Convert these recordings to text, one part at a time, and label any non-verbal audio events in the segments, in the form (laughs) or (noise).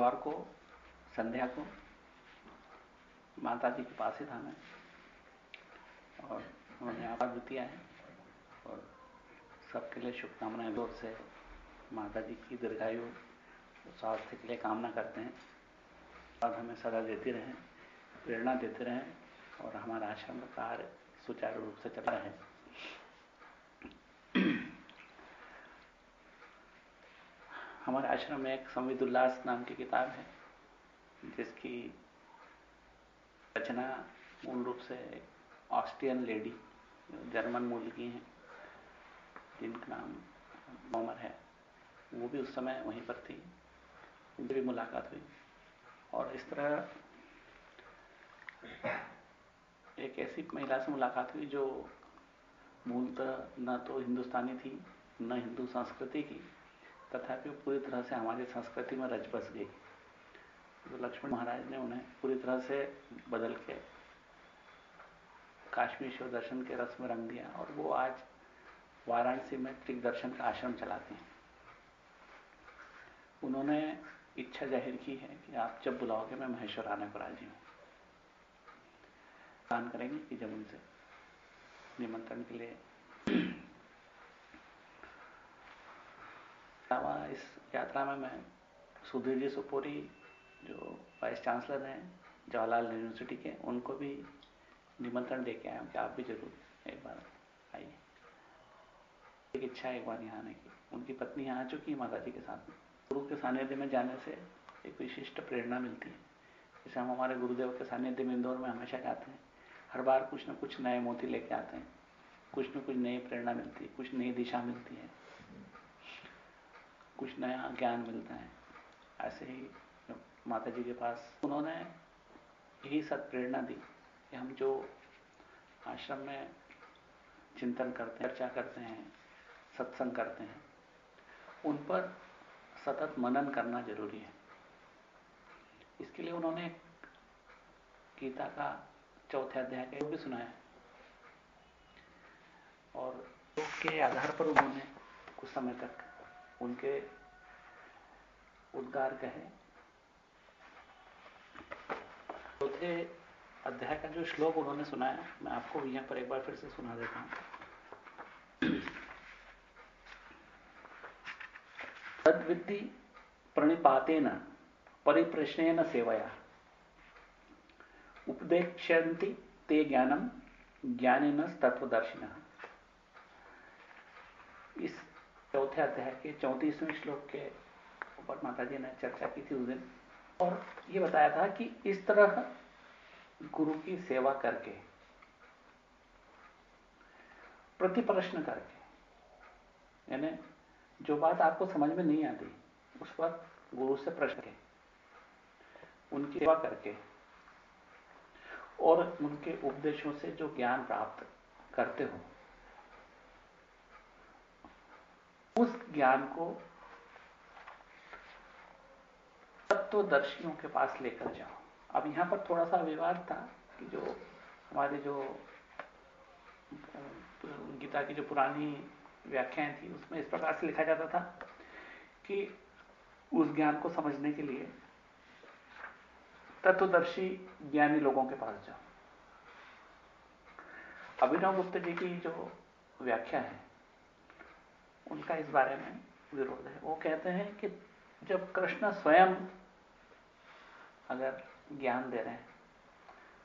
बुधवार को, संध्या को माता जी के पास ही था मैं। और उन्होंने आवाज़ दिया है। और सबके लिए शुभकामनाएँ दूर से माता जी की दीर्घायु स्वास्थ्य के लिए कामना करते हैं। और हमें सदा देती रहें, प्रेरणा देते रहें और हमारा आश्रम का कार्य सुचारू रूप से चल रहा है हमारे आश्रम में एक संविद उल्लास नाम की किताब है, जिसकी रचना मूल रूप से ऑस्ट्रियन लेडी, जर्मन मूल की हैं, जिनका नाम मोमर है। वो भी उस समय वहीं पर थी, उनसे भी मुलाकात हुई। और इस तरह एक ऐसी महिला से मुलाकात हुई जो मूलतः न तो हिंदुस्तानी थी, न हिंदू संस्कृति की तथापि पूरी तरह से हमारी संस्कृति में रच बस गई। तो लक्ष्मण महाराज ने उन्हें पूरी तरह से बदल के काश्मीर शिव दर्शन के रस में रंग दिया और वो आज वाराणसी में त्रिक दर्शन का आश्रम चलाते हैं। उन्होंने इच्छा ज़ाहिर की है कि आप जब बुलाओगे मैं महेश्वर आने को राज़ी हूँ। दान करेंगे कि जब उनसे निमंत्रण के लिए इस यात्रा में मैं सुधीर जी सुपोरी, जो वाइस चांसलर हैं, जवाहरलाल यूनिवर्सिटी के, उनको भी निमंत्रण दे के आया हूँ, कि आप भी ज़रूर एक बार आइए। एक इच्छा है एक बार यहाँ आने की। उनकी पत्नी यहाँ आ चुकी है माता जी के साथ। गुरु के सानिध्य में जाने से एक विशिष्ट प्रेरणा मिलती है। जैसे हम हमारे गुरुदेव के सानिध्य में इंदौर में हमेशा जाते हैं। हर बार कुछ न कुछ नए मोती लेके आते हैं। कुछ न कुछ नई प्रेरणा मिलती है, कुछ नई दिशा मिलती है। कुछ नया ज्ञान मिलता है। ऐसे ही माता जी के पास उन्होंने यही सत प्रेरणा दी कि हम जो आश्रम में चिंतन करते हैं, चर्चा करते हैं, सत्संग करते हैं, उन पर सतत मनन करना ज़रूरी है। इसके लिए उन्होंने गीता का चौथे अध्याय का भी सुनाया। और के आधार पर उन्होंने कुछ समय तक उनके उद्गार कहे। चौथे अध्याय का जो श्लोक उन्होंने सुनाया, मैं आपको भी यहाँ पर एक बार फिर से सुना देता हूँ। तद्विद्धि प्रणिपातेन परिप्रश्न सेवया। उपदेक्षन्ति ते ज्ञानम ज्ञान तत्वदर्शिन इस चौथे अध्याय के चौतीसवें श्लोक के ऊपर माता जी ने चर्चा की थी उस दिन। और ये बताया था कि इस तरह गुरु की सेवा करके प्रति प्रश्न करके, यानी जो बात आपको समझ में नहीं आती, उस पर गुरु से प्रश्न के उनकी सेवा करके और उनके उपदेशों से जो ज्ञान प्राप्त करते हो, उस ज्ञान को तत्वदर्शियों के पास लेकर जाओ। अब यहाँ पर थोड़ा सा विवाद था कि जो हमारे जो गीता की जो पुरानी व्याख्याएँ थी, उसमें इस प्रकार से लिखा जाता था कि उस ज्ञान को समझने के लिए तत्वदर्शी ज्ञानी लोगों के पास जाओ। अभिनव गुप्त जी की जो व्याख्या है, उनका इस बारे में विरोध है। वो कहते हैं कि जब कृष्ण स्वयं अगर ज्ञान दे रहे हैं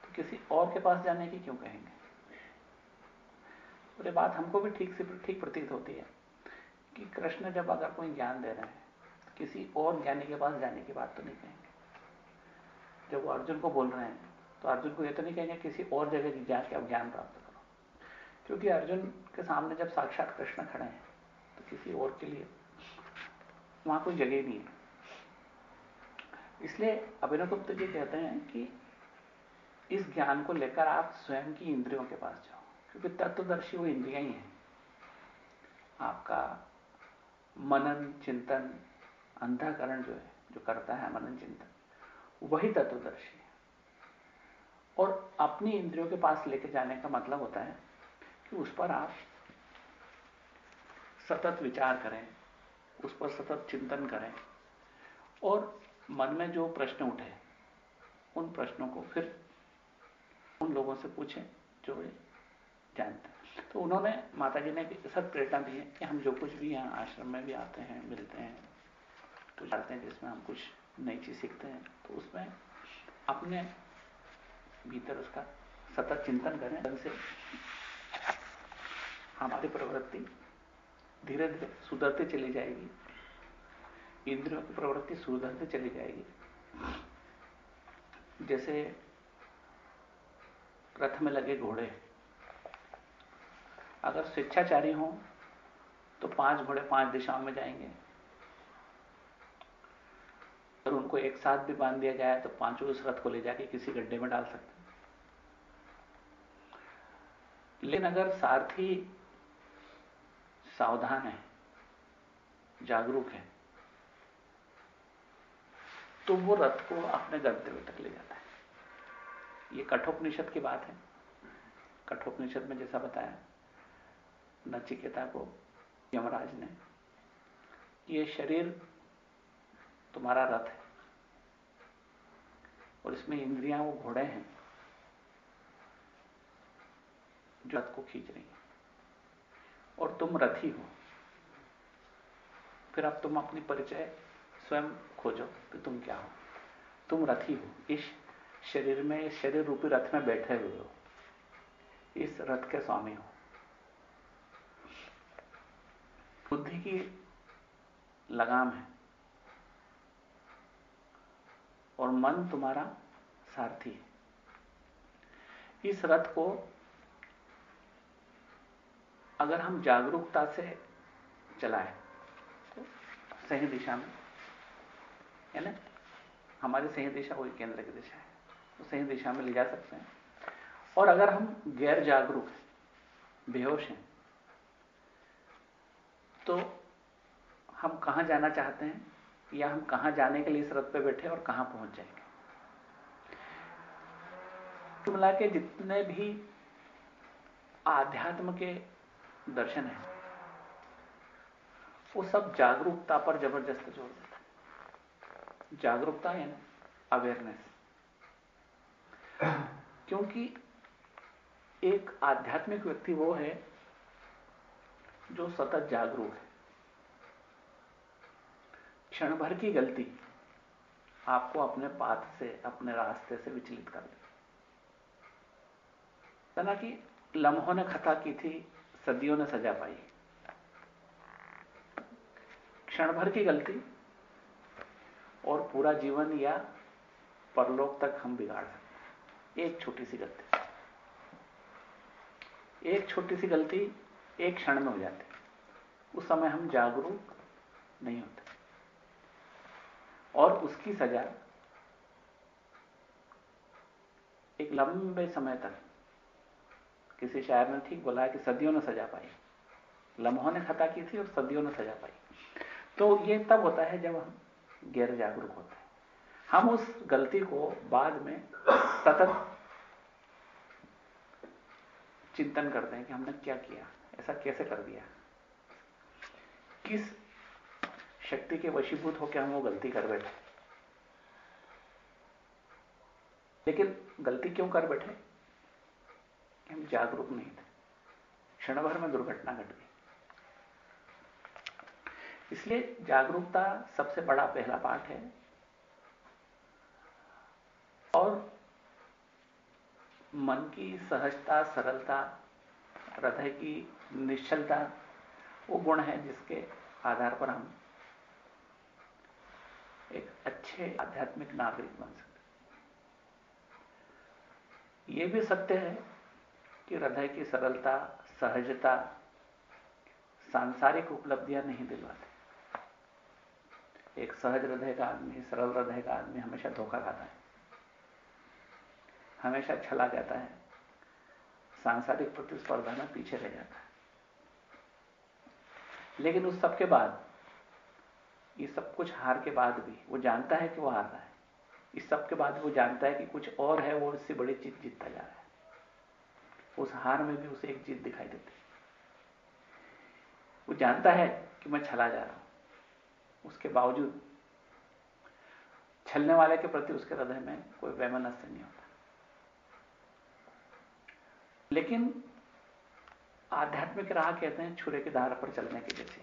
तो किसी और के पास जाने की क्यों कहेंगे? और ये बात हमको भी ठीक से, ठीक प्रतीत होती है कि कृष्ण जब अगर कोई ज्ञान दे रहे हैं तो किसी और ज्ञानी के पास जाने की बात तो नहीं कहेंगे। जब वो अर्जुन को बोल रहे हैं तो अर्जुन को ये तो नहीं कहेंगे किसी और जगह जाके आप ज्ञान प्राप्त करो। क्योंकि अर्जुन के सामने जब साक्षात कृष्ण खड़े हैं तो किसी और के लिए वहाँ कोई जगह नहीं है। इसलिए अभिनव गुप्त जी कहते हैं कि इस ज्ञान को लेकर आप स्वयं की इंद्रियों के पास जाओ, क्योंकि तत्वदर्शी वो इंद्रिया ही हैं। आपका मनन, चिंतन, अंधाकरण जो है, जो करता है मनन, चिंतन, वही तत्वदर्शी है। और अपनी इंद्रियों के पास लेके जाने का मतलब होता है कि उस पर आप सतत विचार करें, उस पर सतत चिंतन करें और मन में जो प्रश्न उठे, उन प्रश्नों को फिर उन लोगों से पूछें जो वे जानते हैं। तो उन्होंने माता जी ने सत प्रेरणा दी है कि हम जो कुछ भी यहाँ आश्रम में भी आते हैं, मिलते हैं तो चाहते हैं जिसमें हम कुछ नई चीज़ सीखते हैं तो उसमें अपने भीतर उसका सतत चिंतन करें, ढंग से हमारी प्रवृत्ति धीरे धीरे सुधरते चली जाएगी। इंद्रियों की प्रवृत्ति सुधरते चली जाएगी। जैसे रथ में लगे घोड़े। अगर स्वेच्छाचारी हो तो पाँच घोड़े पाँच दिशाओं में जाएँगे। और उनको एक साथ भी बाँध दिया जाए तो पाँचों उस रथ को ले जाके किसी गड्ढे में डाल सकते लेकिन अगर सारथी सावधान है, जागरूक है तो वो रथ को अपने गंतव्य तक ले जाता है। ये कठोपनिषद की बात है। कठोपनिषद में जैसा बताया, नचिकेता को यमराज ने, ये शरीर तुम्हारा रथ है और इसमें इंद्रियाँ वो घोड़े हैं जो रथ को खींच रही हैं। और तुम रथी हो। फिर अब तुम अपनी परिचय स्वयं खोजो कि तुम क्या हो? तुम रथी हो। इस शरीर में इस शरीर रूपी रथ में बैठे हुए हो। इस रथ के स्वामी हो। बुद्धि की लगाम है। और मन तुम्हारा सारथी है। इस रथ को अगर हम जागरूकता से चलाएँ तो सही दिशा में है ना? हमारी सही दिशा वही केंद्र की दिशा है। तो सही दिशा में ले जा सकते हैं। और अगर हम गैर जागरूक हैं, बेहोश हैं तो हम कहाँ जाना चाहते हैं? या हम कहाँ जाने के लिए इस रथ पर बैठे और कहाँ पहुँच जाएँगे? मिला के जितने भी आध्यात्म के दर्शन है, वो सब जागरूकता पर ज़बरदस्त ज़ोर देता है। जागरूकता है ना? अवेयरनेस क्योंकि एक आध्यात्मिक व्यक्ति वो है जो सतत जागरूक है। क्षण भर की गलती आपको अपने पाथ से, अपने रास्ते से विचलित कर दे ना कि लम्हों ने खता की थी, सदियों ने सजा पाई। क्षण भर की गलती और पूरा जीवन या परलोक तक हम बिगाड़ सकते एक छोटी सी गलती। एक छोटी सी गलती एक क्षण में हो जाती उस समय हम जागरूक नहीं होते। और उसकी सजा एक लंबे समय तक किसी शायर ने ठीक बोला कि सदियों ने सजा पाई। लम्हों ने खता की थी और सदियों ने सजा पाई। तो ये तब होता है जब हम गैर जागरूक होते हैं। हम उस गलती को बाद में सतत चिंतन करते हैं कि हमने क्या किया, ऐसा कैसे कर दिया। किस शक्ति के वशीभूत होकर हम वो गलती कर बैठे लेकिन गलती क्यों कर बैठे? हम जागरूक नहीं थे। क्षण भर में दुर्घटना घट गई। इसलिए जागरूकता सबसे बड़ा पहला पाठ है। और मन की सहजता, सरलता, हृदय की निश्चलता, वो गुण है जिसके आधार पर हम एक अच्छे आध्यात्मिक नागरिक बन सकते ये भी सत्य है कि हृदय की सरलता, सहजता, सांसारिक उपलब्धियाँ नहीं दिलवाते। एक सहज हृदय का आदमी, सरल हृदय का आदमी हमेशा धोखा खाता है। हमेशा छला जाता है। सांसारिक प्रतिस्पर्धा में पीछे रह जाता है। लेकिन उस सब के बाद, ये सब कुछ हार के बाद भी, वो जानता है कि वो हार रहा है। इस सब के बाद वो जानता है कि कुछ और है, वो इससे बड़ी चीज़ जीतता जा रहा है। उस हार में भी उसे एक जीत दिखाई देती है। वो जानता है कि मैं छला जा रहा हूँ। उसके बावजूद छलने वाले के प्रति उसके हृदय में कोई वैमनस्य नहीं होता। लेकिन आध्यात्मिक राह कहते हैं छुरे की धारा पर चलने के जैसे।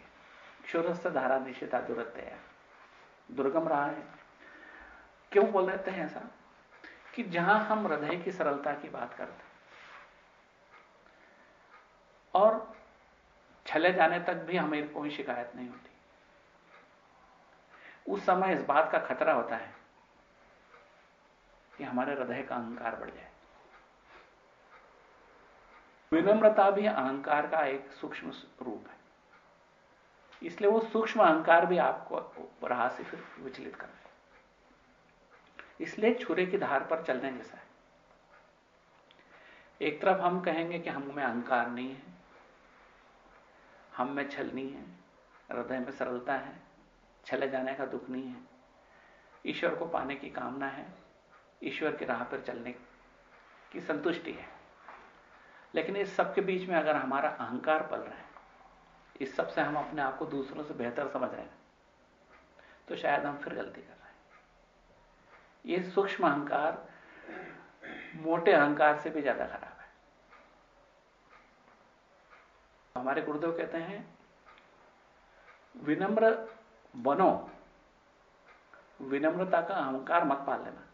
क्षुरस्थ धारा निश्चिता दुरत्य। दुर्गम राह है। क्यों बोल देते हैं ऐसा? कि जहाँ हम हृदय की सरलता की बात करते हैं। और छले जाने तक भी हमें कोई शिकायत नहीं होती। उस समय इस बात का खतरा होता है कि हमारे हृदय का अहंकार बढ़ जाए। विनम्रता भी अहंकार का एक सूक्ष्म रूप है। इसलिए वो सूक्ष्म अहंकार भी आपको राह से फिर विचलित कर इसलिए छुरे की धार पर चलने जैसा है। एक तरफ़ हम कहेंगे कि हम में अहंकार नहीं है, हम में छलनी है, हृदय में सरलता है छले जाने का दुख नहीं है। ईश्वर को पाने की कामना है। ईश्वर की राह पर चलने की संतुष्टि है। लेकिन इस सब के बीच में अगर हमारा अहंकार पल रहा है, इस सबसे हम अपने आप को दूसरों से बेहतर समझ रहे हैं तो शायद हम फिर गलती कर रहे हैं। ये सूक्ष्म अहंकार मोटे अहंकार से भी ज़्यादा खराब है। हमारे गुरुदेव कहते हैं, विनम्र बनो। विनम्रता का अहंकार मत पाल लेना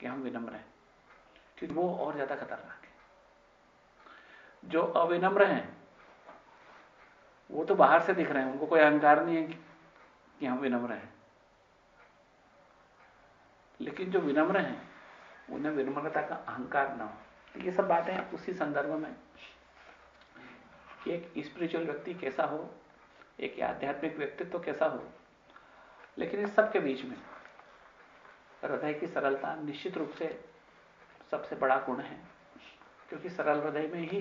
कि हम विनम्र हैं। क्योंकि वो और ज़्यादा खतरनाक है। जो अविनम्र हैं वो तो बाहर से दिख रहे हैं उनको कोई अहंकार नहीं है कि, कि हम विनम्र हैं। लेकिन जो विनम्र हैं उन्हें विनम्रता का अहंकार ना हो। तो ये सब बातें उसी संदर्भ में एक स्पिरिचुअल व्यक्ति कैसा हो एक आध्यात्मिक व्यक्तित्व तो कैसा हो? लेकिन इस सब के बीच में हृदय की सरलता निश्चित रूप से सबसे बड़ा गुण है, क्योंकि सरल हृदय में ही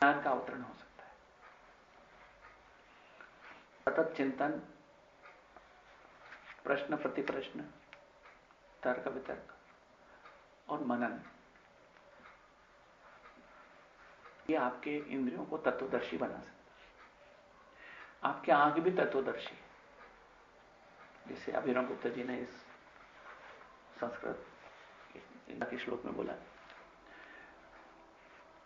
ज्ञान का अवतरण हो सकता है। सतत चिंतन, प्रश्न प्रति प्रश्न तर्क वितर्क और मनन ये आपके इंद्रियों को तत्वदर्शी बना सकता। है आपकी आँख भी तत्वदर्शी है। जैसे अभिनव गुप्ता जी ने इस संस्कृत के श्लोक में बोला,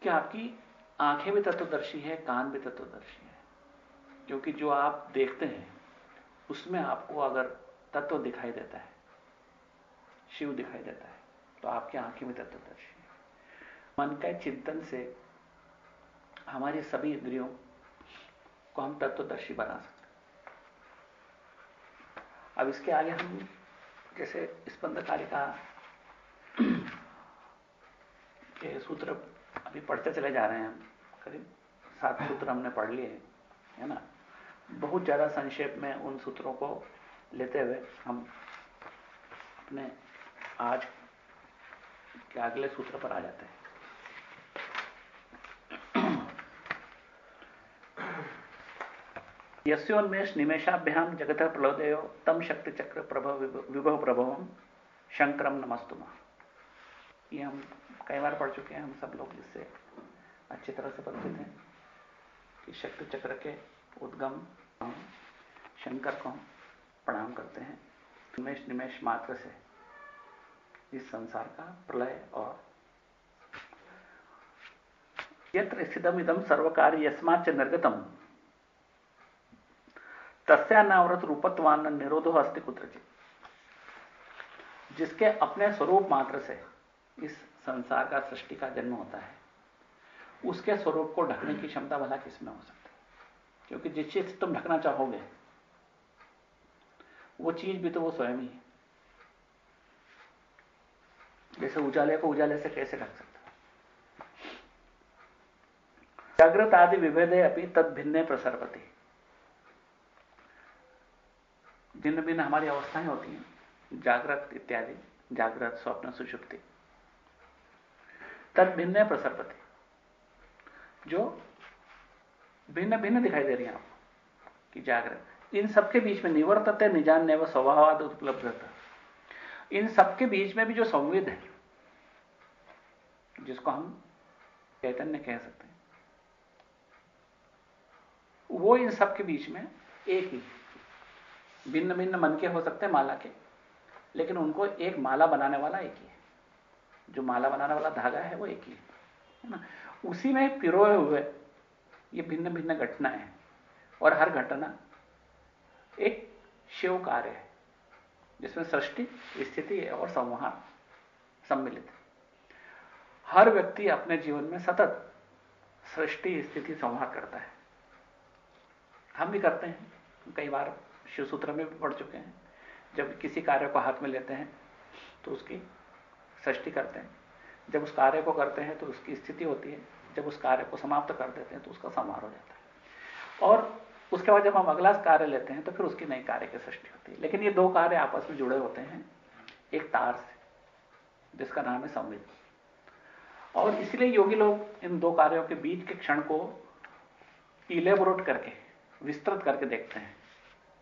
कि आपकी आँखें भी तत्वदर्शी है, कान भी तत्वदर्शी है। क्योंकि जो आप देखते हैं, उसमें आपको अगर तत्व दिखाई देता है, शिव दिखाई देता है तो आपकी आँखें भी तत्वदर्शी है। मन के चिंतन से हमारी सभी इंद्रियों को हम तत्वदर्शी बना सकते अब इसके आगे हम जैसे स्पंदकारिका के (clears throat) सूत्र अभी पढ़ते चले जा रहे हैं हम। करीब सात सूत्र हमने पढ़ लिए है ना? बहुत ज़्यादा संक्षेप में उन सूत्रों को लेते हुए हम अपने आज के अगले सूत्र पर आ जाते हैं। यस्योन्मेष निमेशाभ्याम जगत प्रलोदयो तम शक्ति चक्र प्रभव विभव प्रभव शंकरम नमस्तुमा ये हम कई बार पढ़ चुके हैं, हम सब लोग जिससे अच्छी तरह से परिचित हैं कि शक्ति चक्र के उद्गम शंकर को प्रणाम करते हैं। निमेश निमेश मात्र से इस संसार का प्रलय और यत्र स्थितम इदम सर्वकार यस्माच निर्गतम। तस्यानावृत रूपत्वान निरोधो अस्ति कुत्रचित। जिसके अपने स्वरूप मात्र से इस संसार का सृष्टि का जन्म होता है, उसके स्वरूप को ढकने की क्षमता भला किसमें हो सकती है? क्योंकि जिस चीज़ से तुम ढकना चाहोगे, वो चीज़ भी तो वो स्वयं ही है। जैसे उजाले को उजाले से कैसे ढक सकता जागृत आदि विभेदे अपनी तद भिन्न प्रसरपति भिन्न भिन्न हमारी अवस्थाएँ होती हैं। जागृत इत्यादि, जागृत, स्वप्न, सुषुप्ति। तद भिन्न प्रसरपति। जो भिन्न भिन्न दिखाई दे रही है आपको, कि जागृत। इन सबके बीच में निवर्तते निजान ने स्वभावाद उपलब्ध इन सबके बीच में भी जो संविद है, जिसको हम चैतन्य कह सकते हैं, वो इन सबके बीच में एक ही। भिन्न भिन्न मन के हो सकते हैं माला के, लेकिन उनको एक माला बनाने वाला एक ही है। जो माला बनाने वाला धागा है, वो एक ही है ना? उसी में पिरोए हुए ये भिन्न भिन्न घटनाएँ हैं, और हर घटना एक शिव कार्य है, जिसमें सृष्टि, स्थिति और संहार सम्मिलित है। हर व्यक्ति अपने जीवन में सतत सृष्टि, स्थिति, संहार करता है। हम भी करते हैं, कई बार शिव सूत्र में भी पढ़ चुके हैं। जब किसी कार्य को हाथ में लेते हैं तो उसकी सृष्टि करते हैं। जब उस कार्य को करते हैं तो उसकी स्थिति होती है। जब उस कार्य को समाप्त कर देते हैं तो उसका संहार हो जाता है। और उसके बाद जब हम अगला कार्य लेते हैं तो फिर उसकी नई कार्य की सृष्टि होती है। लेकिन ये दो कार्य आपस में जुड़े होते हैं। एक तार से, जिसका नाम है संविद। और इसलिए योगी लोग इन दो कार्यों के बीच के क्षण को इलेबोरेट करके, विस्तृत करके देखते हैं।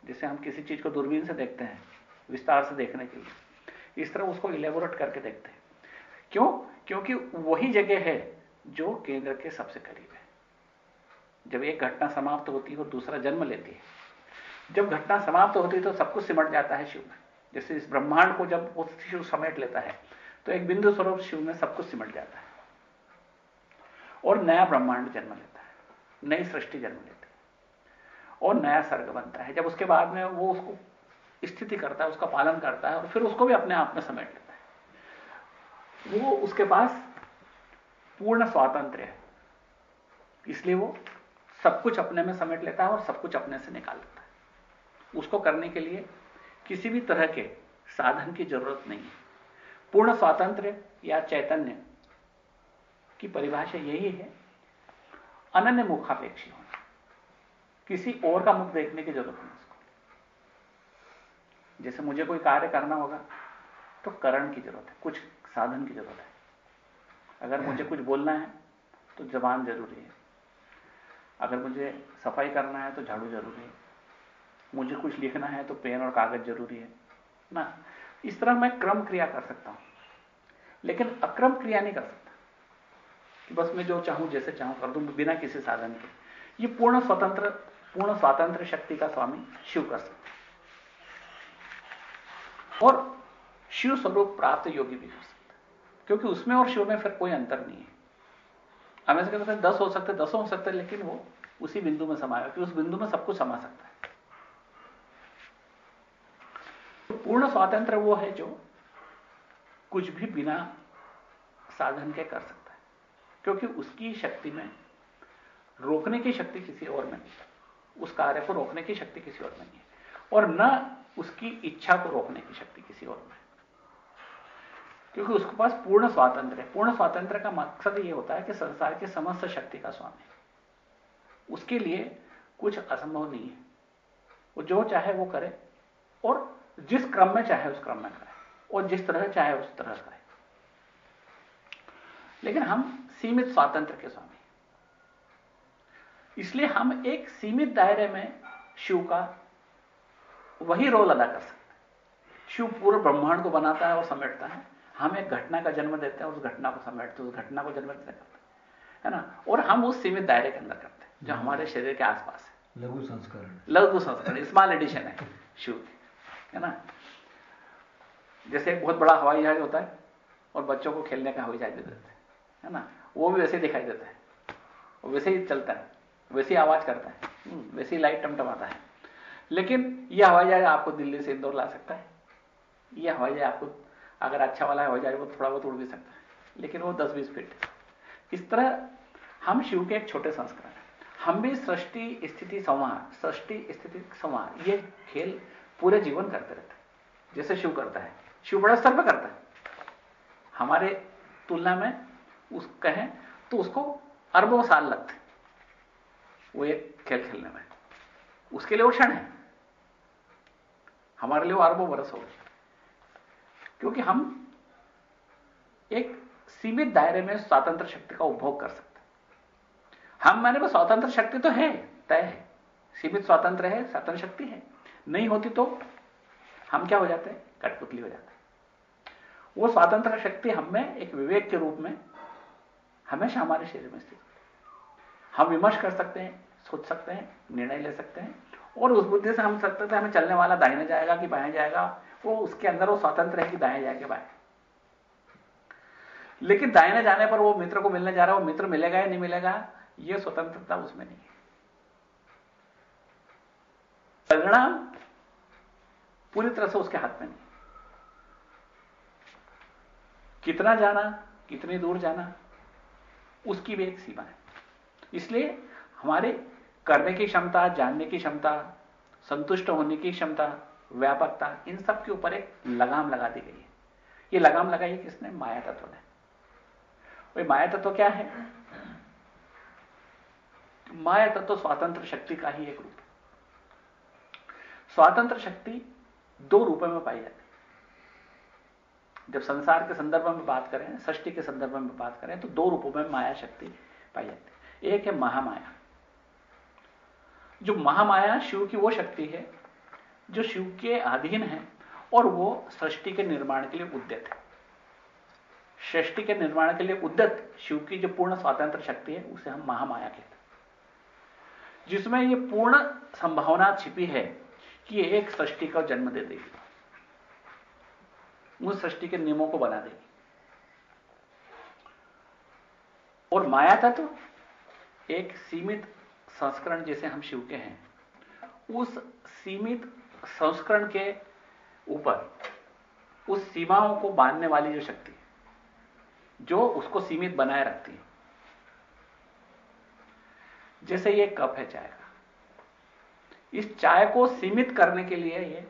जिसे हम किसी चीज़ को दूरबीन से देखते हैं, विस्तार से देखने के लिए। इस तरह उसको इलेबोरेट करके देखते हैं। क्यों? क्योंकि वही जगह है जो केंद्र के सबसे करीब है। जब एक घटना समाप्त होती है और दूसरा जन्म लेती है। जब घटना समाप्त होती है तो सब कुछ सिमट जाता है शिव में। जैसे इस ब्रह्मांड को जब वो शिव समेट लेता है तो एक बिंदु स्वरूप शिव में सब कुछ सिमट जाता है। और नया ब्रह्मांड जन्म लेता है। नई सृष्टि जन्म लेती है। और नया सर्ग बनता है। जब उसके बाद में वो उसको स्थिति करता है, उसका पालन करता है और फिर उसको भी अपने आप में समेट लेता है। वो उसके पास पूर्ण स्वातंत्र है। इसलिए वो सब कुछ अपने में समेट लेता है और सब कुछ अपने से निकाल लेता है। उसको करने के लिए किसी भी तरह के साधन की ज़रूरत नहीं है। पूर्ण स्वातंत्र या चैतन्य की परिभाषा यही है। अनन्य मुखापेक्षी होना। किसी और का मुख देखने की ज़रूरत नहीं उसको जैसे मुझे कोई कार्य करना होगा तो करण की ज़रूरत है, कुछ साधन की ज़रूरत है। अगर मुझे कुछ बोलना है तो जबान ज़रूरी है। अगर मुझे सफ़ाई करना है तो झाड़ू ज़रूरी है। मुझे कुछ लिखना है तो पेन और कागज़ ज़रूरी है। ना, इस तरह मैं क्रम क्रिया कर सकता हूँ। लेकिन अक्रम क्रिया नहीं कर सकता। कि बस मैं जो चाहूँ, जैसे चाहूँ कर दूँ, बिना किसी साधन के। ये पूर्ण स्वतंत्र पूर्ण स्वातंत्र शक्ति का स्वामी शिव कर सकते और शिव स्वरूप प्राप्त योगी भी कर सकते क्योंकि उसमें और शिव में फिर कोई अंतर नहीं है। हम ऐसे कहते दस हो सकते, दसों हो सकते, लेकिन वो उसी बिंदु में समाया कि उस बिंदु में सब कुछ समा सकता है। तो पूर्ण स्वातंत्र वो है जो कुछ भी बिना साधन के कर सकता है। क्योंकि उसकी शक्ति में रोकने की शक्ति किसी और में नहीं। उस कार्य को रोकने की शक्ति किसी और में नहीं है। और न उसकी इच्छा को रोकने की शक्ति किसी और में। क्योंकि उसके पास पूर्ण स्वातंत्र है। पूर्ण स्वातंत्र का मकसद यह होता है कि संसार की समस्त शक्ति का स्वामी उसके लिए कुछ असंभव नहीं है। वो जो चाहे वो करे और जिस क्रम में चाहे उस क्रम में करे और जिस तरह चाहे उस तरह करे। लेकिन हम सीमित स्वातंत्र के स्वामी इसलिए हम एक सीमित दायरे में शिव का वही रोल अदा कर सकते हैं। शिव पूरे ब्रह्मांड को बनाता है और समेटता है। हम एक घटना का जन्म देते हैं उस घटना को समेटते हैं उस घटना को जन्म देते करते है ना? और हम उस सीमित दायरे के अंदर करते हैं जो हमारे शरीर के आसपास है। लघु संस्करण। लघु संस्करण स्मॉल एडिशन है शिव है ना? जैसे एक बहुत बड़ा हवाई जहाज़ होता है और बच्चों को खेलने का हवाई जहाज़ दे देते हैं है ना? वो भी वैसे दिखाई देता है वैसे ही चलता है। वैसी आवाज़ करता है। हम्म, वैसी लाइट टमटमाता है। लेकिन यह हवाई जहाज़ आपको दिल्ली से इंदौर ला सकता है। यह हवाई जहाज़ आपको अगर अच्छा वाला हवाई जहाज़ वो थोड़ा बहुत उड़ भी सकता है। लेकिन वो दस बीस फीट इस तरह हम शिव के एक छोटे संस्करण हैं। हम भी सृष्टि स्थिति संवार सृष्टि स्थिति संवार ये खेल पूरे जीवन करते रहते हैं। जैसे शिव करता है। शिव बड़े स्तर पर करता है। हमारे तुलना में उस कहें तो उसको अरबों साल लगते वो एक खेल खेलने में उसके लिए वो क्षण है। हमारे लिए वो अरबों बरस हो गए। क्योंकि हम एक सीमित दायरे में स्वतंत्र शक्ति का उपभोग कर सकते हम मैंने वो स्वतंत्र शक्ति तो है, तय है। सीमित स्वतंत्र है स्वतंत्र शक्ति है। नहीं होती तो हम क्या हो जाते हैं? कठपुतली हो जाते हैं। वो स्वतंत्र शक्ति हमें एक विवेक के रूप में हमेशा हमारे शरीर में स्थित हम विमर्श कर सकते हैं सोच सकते हैं, निर्णय ले सकते हैं। और उस बुद्धि से हम सकते थे हमें चलने वाला दाहिने जाएगा कि बाएँ जाएगा, वो उसके अंदर वो स्वतंत्र है कि दाएँ जाएगा, बाएँ। लेकिन दाहिने जाने पर वो मित्र को मिलने जा रहा है, वो मित्र मिलेगा या नहीं मिलेगा, ये स्वतंत्रता उसमें नहीं है। परिणाम पूरी तरह से उसके हाथ में नहीं कितना जाना, कितनी दूर जाना, उसकी भी एक सीमा है। इसलिए हमारे करने की क्षमता, जानने की क्षमता, संतुष्ट होने की क्षमता, व्यापकता, इन सब के ऊपर एक लगाम लगा दी गई है। ये लगाम लगाई किसने? माया तत्व ने। वही माया तत्व क्या है? माया तत्व स्वातंत्र शक्ति का ही एक रूप स्वातंत्र शक्ति दो रूपों में पाई जाती है। जब संसार के संदर्भ में बात करें, सृष्टि के संदर्भ में बात करें तो दो रूपों में माया शक्ति पाई जाती है। एक है महामाया। जो महामाया शिव की वो शक्ति है, जो शिव के अधीन है, और वो सृष्टि के निर्माण के लिए उद्यत है। सृष्टि के निर्माण के लिए उद्यत शिव की जो पूर्ण स्वतंत्र शक्ति है, उसे हम महामाया कहते हैं। जिसमें ये पूर्ण संभावना छिपी है कि ये एक सृष्टि का जन्म दे देगी। उस सृष्टि के नियमों को बना देगी। और माया तत्व तो एक सीमित संस्करण जैसे हम शिव के हैं, उस सीमित संस्करण के ऊपर, उस सीमाओं को बांधने वाली जो शक्ति जो उसको सीमित बनाए रखती है। जैसे ये कप है चाय का, इस चाय को सीमित करने के लिए ये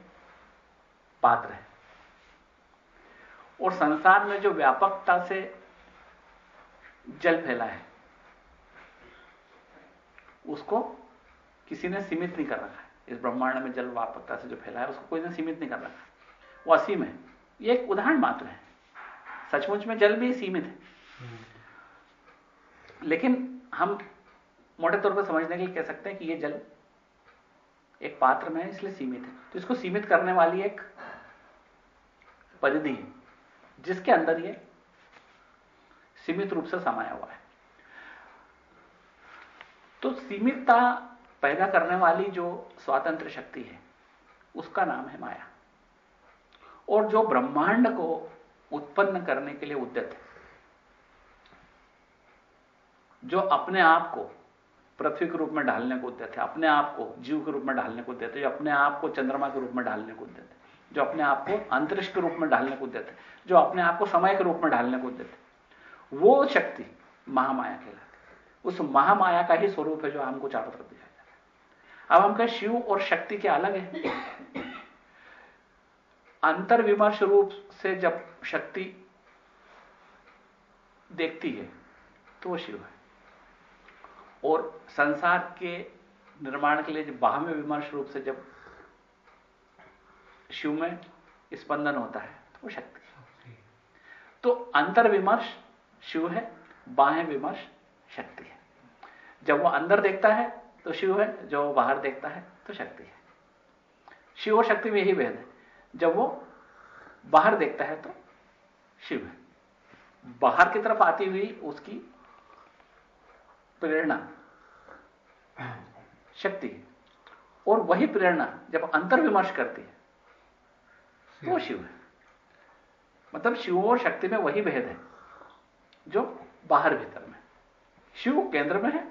पात्र है। और संसार में जो व्यापकता से जल फैला है उसको किसी ने सीमित नहीं कर रखा है। इस ब्रह्मांड में जल व्यापकता से जो फैला है, उसको कोई ने सीमित नहीं कर रखा वो असीम है। ये एक उदाहरण मात्र है। सचमुच में जल भी सीमित है। लेकिन हम मोटे तौर पर समझने के लिए कह सकते हैं कि यह जल एक पात्र में है, इसलिए सीमित है। तो इसको सीमित करने वाली एक परिधि है, जिसके अंदर ये सीमित रूप से समाया हुआ है। तो सीमितता पैदा करने वाली जो स्वातंत्र शक्ति है, उसका नाम है माया। और जो ब्रह्मांड को उत्पन्न करने के लिए उद्यत है, जो अपने आप को पृथ्वी के रूप में ढालने को उद्यत है, अपने आप को जीव के रूप में ढालने को उद्यत है, जो अपने आप को चंद्रमा के रूप में ढालने को उद्यत है, जो अपने आप को अंतरिक्ष के रूप में ढालने को उद्यत है, जो अपने आप को समय के रूप में ढालने को उद्यत है, वो शक्ति महामाया कहलाती उस महामाया का ही स्वरूप है जो हमको चारों तरफ़ दिखाया जाता है। अब हम कहें शिव और शक्ति के अलग है? अंतर विमर्श रूप से जब शक्ति देखती है तो वो शिव है। और संसार के निर्माण के लिए जब बाह्य विमर्श रूप से जब शिव में स्पंदन होता है तो वो शक्ति तो अंतर विमर्श शिव है बाह्य विमर्श शक्ति जब वो अंदर देखता है तो शिव है, जब वो बाहर देखता है तो शक्ति है। शिव और शक्ति में यही भेद है। जब वो बाहर देखता है तो शिव है। बाहर की तरफ़ आती हुई उसकी प्रेरणा, शक्ति है। और वही प्रेरणा जब अंतर विमर्श करती है तो वो शिव है। मतलब शिव और शक्ति में वही भेद है, जो बाहर भीतर में शिव केंद्र में है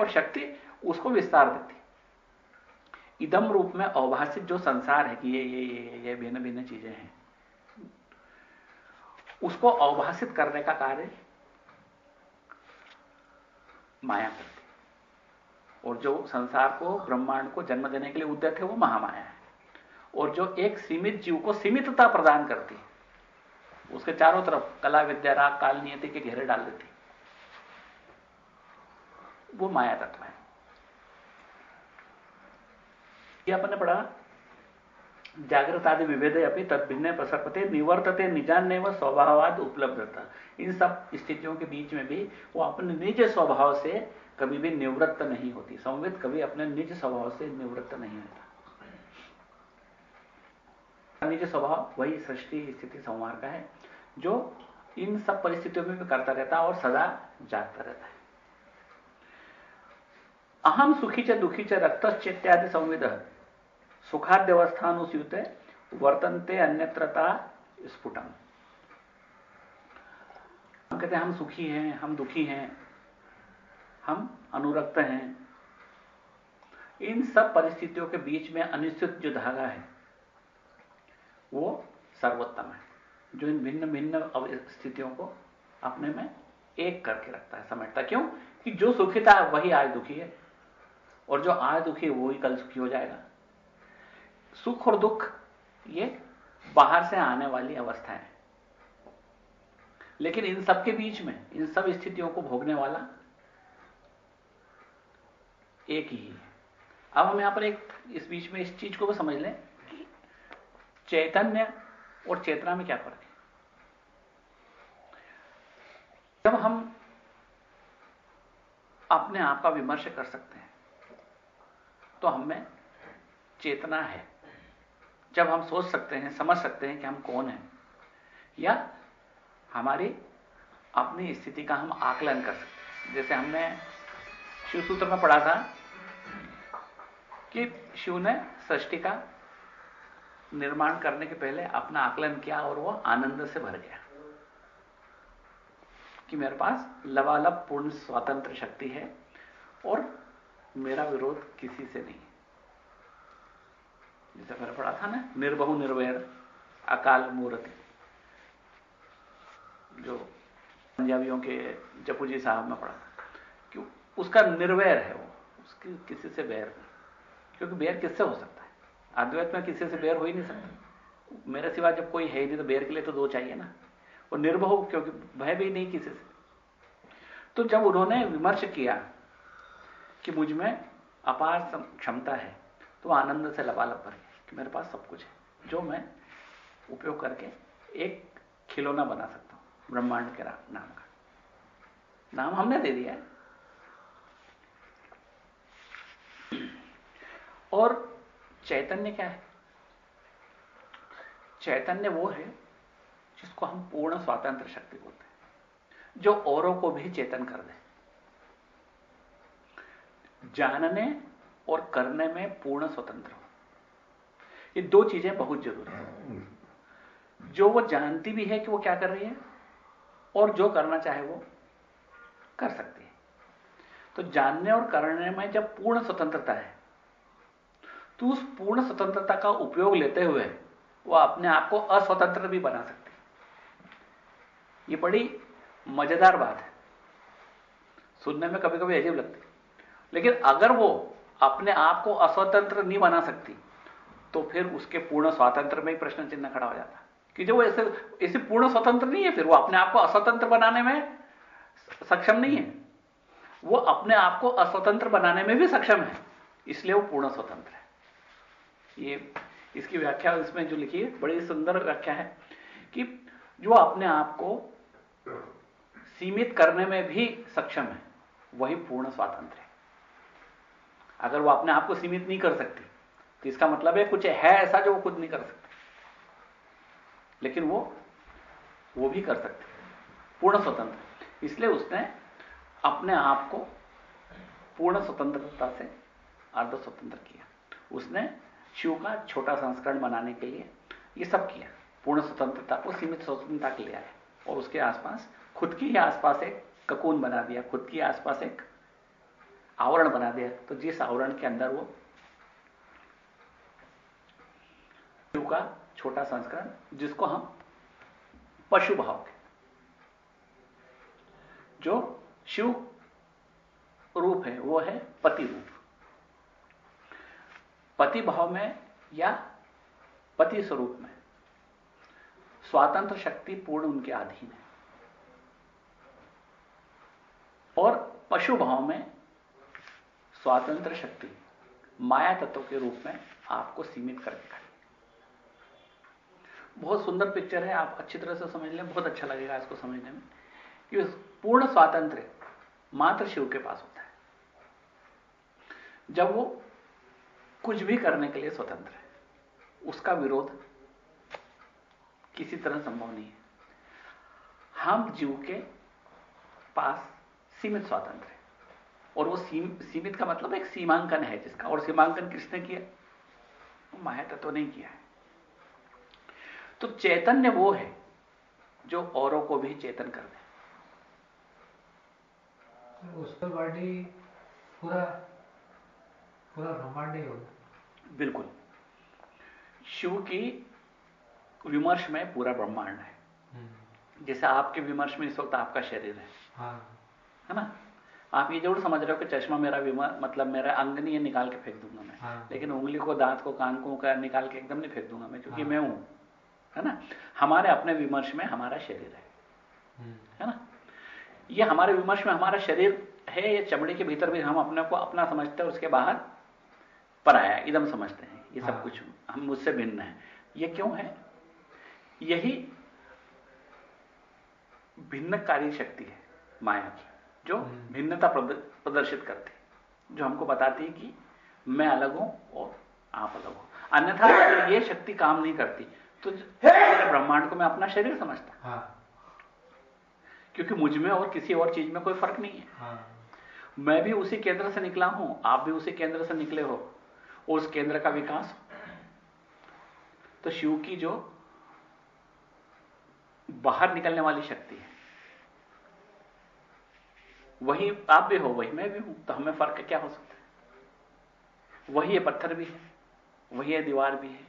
और शक्ति उसको विस्तार देती इदम रूप में अवभाषित जो संसार है कि ये ये ये ये भिन्न भिन्न चीज़ें हैं, उसको अवभाषित करने का कार्य माया करती और जो संसार को, ब्रह्मांड को जन्म देने के लिए उद्यत है, वो महामाया है। और जो एक सीमित जीव को सीमितता प्रदान करती है, उसके चारों तरफ़ कला, विद्या, राग, काल, नियति के घेरे डाल देती वो माया तत्व है। ये अपन ने पढ़ा जागृत आदि विभेद अपनी तत्भिन्न प्रसरपते, निवर्तते निजान्य व स्वभावाद उपलब्धता। इन सब स्थितियों के बीच में भी वो अपने निज स्वभाव से कभी भी निवृत्त नहीं होती। संवित कभी अपने निज स्वभाव से निवृत्त नहीं होता। निज स्वभाव, वही सृष्टि, स्थिति, संवार का है, जो इन सब परिस्थितियों में भी करता रहता और सदा जागता रहता है। अहम सुखी च दुखी च रक्त चेत्यादि संविद सुखाद्यवस्थानुस्यूत वर्तनते अन्यत्रता स्फुटम। हम कहते हैं, हम सुखी हैं, हम दुखी हैं, हम अनुरक्त हैं। इन सब परिस्थितियों के बीच में अनिश्चित जो धागा है, वो सर्वोत्तम है। जो इन भिन्न भिन्न स्थितियों को अपने में एक करके रखता है समझता क्यों? कि जो सुखी था, वही आज दुखी है। और जो आज दुखी है, वो ही कल सुखी हो जाएगा। सुख और दुख, ये बाहर से आने वाली अवस्था है। लेकिन इन सब के बीच में, इन सब स्थितियों को भोगने वाला एक ही है। अब हम यहाँ पर एक, इस बीच में इस चीज़ को भी समझ लें कि चैतन्य और चेतना में क्या फ़र्क है। जब हम अपने आप का विमर्श कर सकते हैं तो हमें चेतना है। जब हम सोच सकते हैं, समझ सकते हैं कि हम कौन हैं, या हमारी अपनी स्थिति का हम आकलन कर सकते हैं। जैसे हमने शिव सूत्र में पढ़ा था कि शिव ने सृष्टि का निर्माण करने के पहले अपना आकलन किया और वह आनंद से भर गया कि मेरे पास लवालब पूर्ण स्वतंत्र शक्ति है और मेरा विरोध किसी से नहीं। जैसे मैंने पढ़ा था ना, निर्बहु निर्वैर, अकाल मूर्ति। जो पंजाबियों के जपू जी साहब में पढ़ा था। कि उसका निर्वैर है वो। उसकी किसी से बैर नहीं। क्योंकि बेर किससे हो सकता है? अद्वैत में किसी से बेर हो ही नहीं सकता। मेरे सिवा जब कोई है ही नहीं तो बेर के लिए तो दो चाहिए ना। और निर्भव क्योंकि भय भी नहीं किसी से। तो जब उन्होंने विमर्श किया कि मुझमें अपार क्षमता है तो आनंद से लबालब भर कि मेरे पास सब कुछ है, जो मैं उपयोग करके एक खिलौना बना सकता हूँ, ब्रह्मांड के नाम का। नाम हमने दे दिया है। और चैतन्य क्या है? चैतन्य वो है जिसको हम पूर्ण स्वातंत्र शक्ति बोलते हैं, जो औरों को भी चेतन कर दे। जानने और करने में पूर्ण स्वतंत्र हो। ये दो चीज़ें बहुत ज़रूरी है। जो वो जानती भी है कि वो क्या कर रही है, और जो करना चाहे वो कर सकती है। तो जानने और करने में जब पूर्ण स्वतंत्रता है तो उस पूर्ण स्वतंत्रता का उपयोग लेते हुए वो अपने आप को अस्वतंत्र भी बना सकते ये बड़ी मज़ेदार बात है। सुनने में कभी कभी अजीब लगती लेकिन अगर वो अपने आप को अस्वतंत्र नहीं बना सकती तो फिर उसके पूर्ण स्वातंत्र में ही प्रश्न चिन्ह खड़ा हो जाता। कि जो वो ऐसे ऐसे पूर्ण स्वतंत्र नहीं है फिर, वो अपने आप को अस्वतंत्र बनाने में सक्षम नहीं है। वो अपने आप को अस्वतंत्र बनाने में भी सक्षम है, इसलिए वो पूर्ण स्वतंत्र है। ये, इसकी व्याख्या इसमें जो लिखी है, बड़ी सुंदर व्याख्या है कि जो अपने आप को सीमित करने में भी सक्षम है, वही पूर्ण स्वातंत्र है। अगर वो अपने आप को सीमित नहीं कर सकती तो इसका मतलब है कुछ है ऐसा जो वो खुद नहीं कर सकती। लेकिन वो वो भी कर सकते पूर्ण स्वतंत्र। इसलिए उसने अपने आप को पूर्ण स्वतंत्रता से अर्ध स्वतंत्र किया। उसने शिव का छोटा संस्करण बनाने के लिए ये सब किया। पूर्ण स्वतंत्रता को सीमित स्वतंत्रता के लिए आया। और उसके आसपास खुद की ही आसपास एक ककून बना दिया। खुद की आसपास एक आवरण बना दिया। तो जिस आवरण के अंदर वो शिव का छोटा संस्करण, जिसको हम पशु भाव के जो शिव रूप है, वो है पति रूप। पति भाव में या पति स्वरूप में, स्वातंत्र शक्ति पूर्ण उनके अधीन है। और पशु भाव में स्वातंत्र शक्ति माया तत्व के रूप में आपको सीमित करके खड़ी बहुत सुंदर पिक्चर है, आप अच्छी तरह से समझ लें, बहुत अच्छा लगेगा इसको समझने में कि पूर्ण स्वातंत्र मात्र शिव के पास होता है। जब वो कुछ भी करने के लिए स्वतंत्र है, उसका विरोध किसी तरह संभव नहीं है। हम जीव के पास सीमित स्वातंत्र और वो सीम, सीमित का मतलब एक सीमांकन है जिसका और सीमांकन किसने किया? माया तत्व नहीं किया है। तो चैतन्य वो है जो औरों को भी चेतन कर दे। उसका बॉडी पूरा पूरा ब्रह्मांड ही होगा बिल्कुल। शिव की विमर्श में पूरा ब्रह्मांड है। हम्म। जैसे आपके विमर्श में इस वक्त आपका शरीर है। हाँ। है ना? आप ये ज़रूर समझ रहे हो कि चश्मा मेरा विमर मतलब मेरा अंग नहीं है निकाल के फेंक दूँगा मैं हाँ। लेकिन उंगली को दांत को कान को का निकाल के एकदम नहीं फेंक दूँगा मैं क्योंकि हाँ। मैं हूँ है ना हमारे अपने विमर्श में हमारा शरीर है हम्म। है ना ये हमारे विमर्श में हमारा शरीर है ये चमड़े के भीतर भी हम अपने को अपना समझते हैं उसके बाहर पराया एकदम समझते हैं ये सब हाँ। कुछ हम मुझसे भिन्न है ये क्यों है यही भिन्नकारी शक्ति है माया की जो हम्म। भिन्नता प्रदर्शित करती जो हमको बताती है कि मैं अलग हूँ और आप अलग हो अन्यथा ये शक्ति काम नहीं करती तो ब्रह्मांड को मैं अपना शरीर समझता हाँ। क्योंकि मुझमें और किसी और चीज़ में कोई फ़र्क नहीं है हाँ। मैं भी उसी केंद्र से निकला हूँ आप भी उसी केंद्र से निकले हो उस केंद्र का विकास तो शिव की जो बाहर निकलने वाली शक्ति है वही आप भी हो वही मैं भी हूँ तो हमें फ़र्क क्या हो सकता है? वही ये पत्थर भी है वही ये दीवार भी है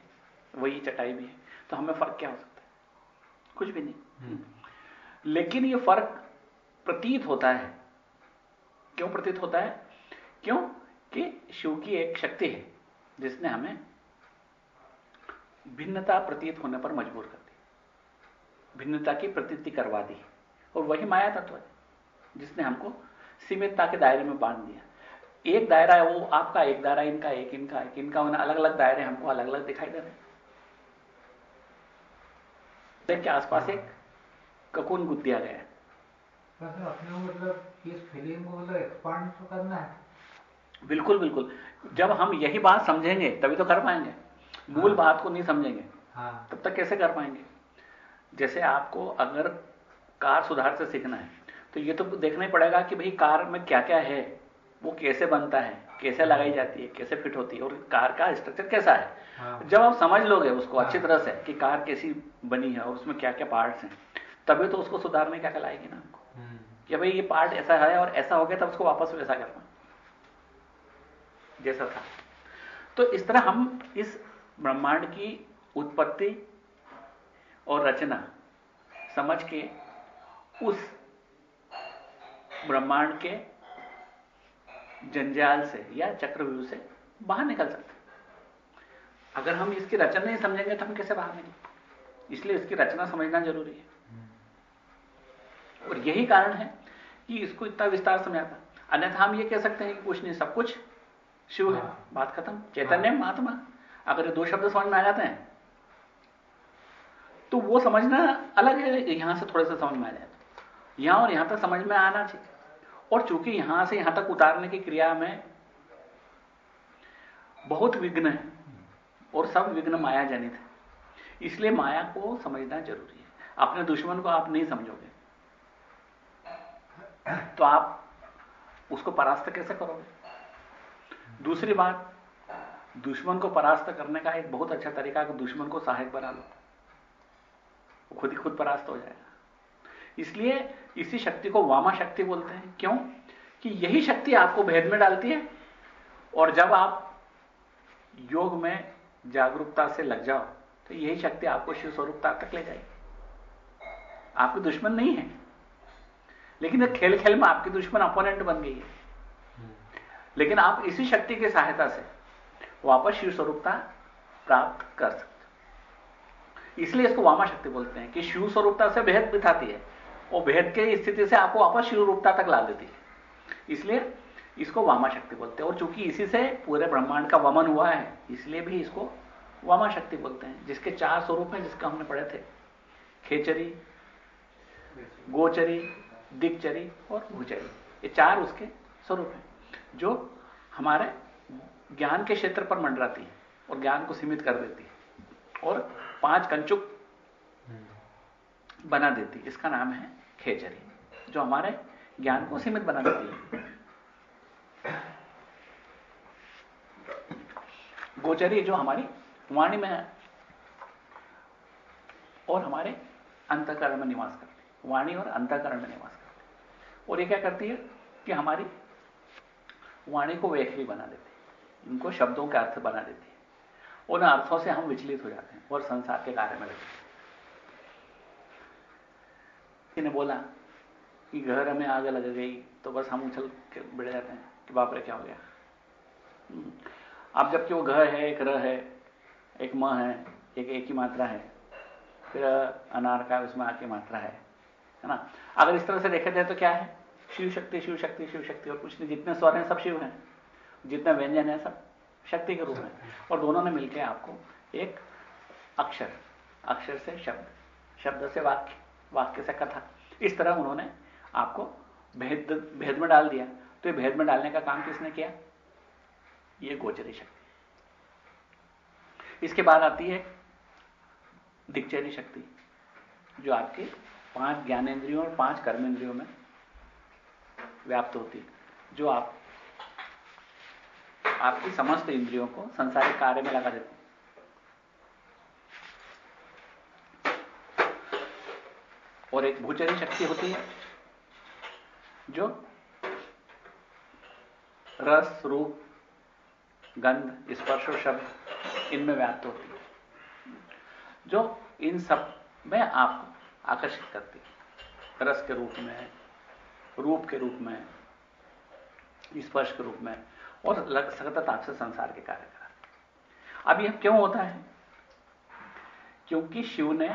वही चटाई भी है तो हमें फ़र्क क्या हो सकता है? कुछ भी नहीं। हम्म। लेकिन ये फ़र्क प्रतीत होता है। क्यों प्रतीत होता है? क्यों? कि शिव की एक शक्ति है जिसने हमें भिन्नता प्रतीत होने पर मजबूर कर दी। भिन्नता की प्रतीति करवा दी। और वही माया तत्व है। जिसने हमको सीमितता के दायरे में बाँध दिया। एक दायरा है वो आपका एक दायरा इनका एक इनका एक इनका उन्हें अलग अलग दायरे हमको अलग अलग दिखाई दे रहे हैं। के आसपास एक ककून गुद दिया गया अपने मतलब इस फीलिंग को मतलब एक्सपांड तो करना है। बिल्कुल बिल्कुल। जब हम यही बात समझेंगे तभी तो कर पाएँगे। मूल हाँ। बात को नहीं समझेंगे। हाँ। तब तक कैसे कर पाएँगे? जैसे आपको अगर कार सुधार से सीखना है तो ये तो देखना ही पड़ेगा कि भाई कार में क्या क्या है वो कैसे बनता है कैसे लगाई जाती है कैसे फिट होती है और कार का स्ट्रक्चर कैसा है हाँ। जब आप समझ लोगे उसको अच्छी हाँ। तरह से कि कार कैसी बनी है और उसमें क्या क्या पार्ट्स हैं तभी तो उसको सुधारने क्या कहलाएगी ना हमको हम्म। कि भाई ये पार्ट ऐसा है और ऐसा हो गया तब उसको वापस वैसा करना जैसा था तो इस तरह हम इस ब्रह्मांड की उत्पत्ति और रचना समझ के उस ब्रह्मांड के जंजाल से या चक्रव्यूह से बाहर निकल सकते अगर हम इसकी रचना नहीं समझेंगे तो हम कैसे बाहर निकलेंगे इसलिए इसकी रचना समझना ज़रूरी है। और यही कारण है कि इसको इतना विस्तार समझाता अन्यथा हम ये कह सकते हैं कि कुछ नहीं सब कुछ शिव है। हाँ। बात खत्म। चैतन्य हाँ। महात्मा। अगर ये दो शब्द समझ में आ जाते हैं तो वो समझना अलग है यहाँ से थोड़े से समझ में आ जाए यहाँ और यहाँ तक समझ में आना चाहिए और चूँकि यहाँ से यहाँ तक उतारने की क्रिया में बहुत विघ्न है और सब विघ्न माया जनित है। इसलिए माया को समझना ज़रूरी है। अपने दुश्मन को आप नहीं समझोगे तो आप उसको परास्त कैसे करोगे? दूसरी बात, दुश्मन को परास्त करने का एक बहुत अच्छा तरीका है कि दुश्मन को सहायक बना लो। खुद ही खुद परास्त हो जाएगा। इसलिए इसी शक्ति को वामा शक्ति बोलते हैं। क्यों? कि यही शक्ति आपको भेद में डालती है। और जब आप योग में जागरूकता से लग जाओ तो यही शक्ति आपको शिव स्वरूपता तक ले जाएगी। आपकी दुश्मन नहीं है। लेकिन खेल खेल में आपकी दुश्मन अपोनेंट बन गई है। लेकिन आप इसी शक्ति की सहायता से वापस शिव स्वरूपता प्राप्त कर सकते इसलिए इसको वामा शक्ति बोलते हैं कि शिव स्वरूपता से भेद बिठाती है। और भेद के स्थिति से आपको वापस शिव रूपता तक ला देती है। इसलिए इसको वामा शक्ति बोलते हैं। और चूँकि इसी से पूरे ब्रह्मांड का वमन हुआ है, इसलिए भी इसको वामा शक्ति बोलते हैं, जिसके चार स्वरूप हैं जिसका हमने पढ़े थे। खेचरी, गोचरी, दिग्चरी और भूचरी। ये चार उसके स्वरूप हैं, जो हमारे ज्ञान के क्षेत्र पर मंडराती है और ज्ञान को सीमित कर देती है और पाँच कंचुक बना देती इसका नाम है खेचरी, जो हमारे ज्ञान को सीमित बना देती है। गोचरी जो हमारी वाणी में है और हमारे अंतकरण में निवास करती है। वाणी और अंतकरण में निवास करती है। और ये क्या करती है कि हमारी वाणी को वेखरी बना देती है। इनको शब्दों के अर्थ बना देती है। उन अर्थों से हम विचलित हो जाते हैं और संसार के कार्य में लगते हैं। ने बोला कि घर हमें आग लग गई तो बस हम उछल के बिड़ जाते हैं कि बाप रे, क्या हो गया? हम्म। अब जबकि वो घ है, एक र है, एक म है, एक एक ही मात्रा है, फिर अनार का उसमें आके मात्रा है है ना? अगर इस तरह से देखा जाए तो क्या है? शिव शक्ति शिव शक्ति शिव शक्ति, और कुछ नहीं। जितने स्वर हैं, सब शिव हैं। जितने व्यंजन है, सब शक्ति के रूप में और दोनों ने मिलकर आपको एक अक्षर अक्षर से शब्द शब्द से वाक्य। वाक्य से कथा। इस तरह उन्होंने आपको भेद भेद में डाल दिया। तो ये भेद में डालने का काम किसने किया? ये गोचरी शक्ति। इसके बाद आती है दिक्चरी शक्ति, जो आपके पाँच ज्ञानेन्द्रियों और पाँच कर्मेंद्रियों में व्याप्त होती है, जो आप, आपकी समस्त इंद्रियों को संसारिक कार्य में लगा देती और एक भूचरी शक्ति होती है, जो रस, रूप, गंध, स्पर्श और शब्द, इनमें व्याप्त होती है, जो इन सब में आपको आकर्षित करती है। रस के रूप में, रूप के रूप में, स्पर्श के रूप में, और सतत आपसे संसार के कार्य कराते अब यह क्यों होता है? क्योंकि शिव ने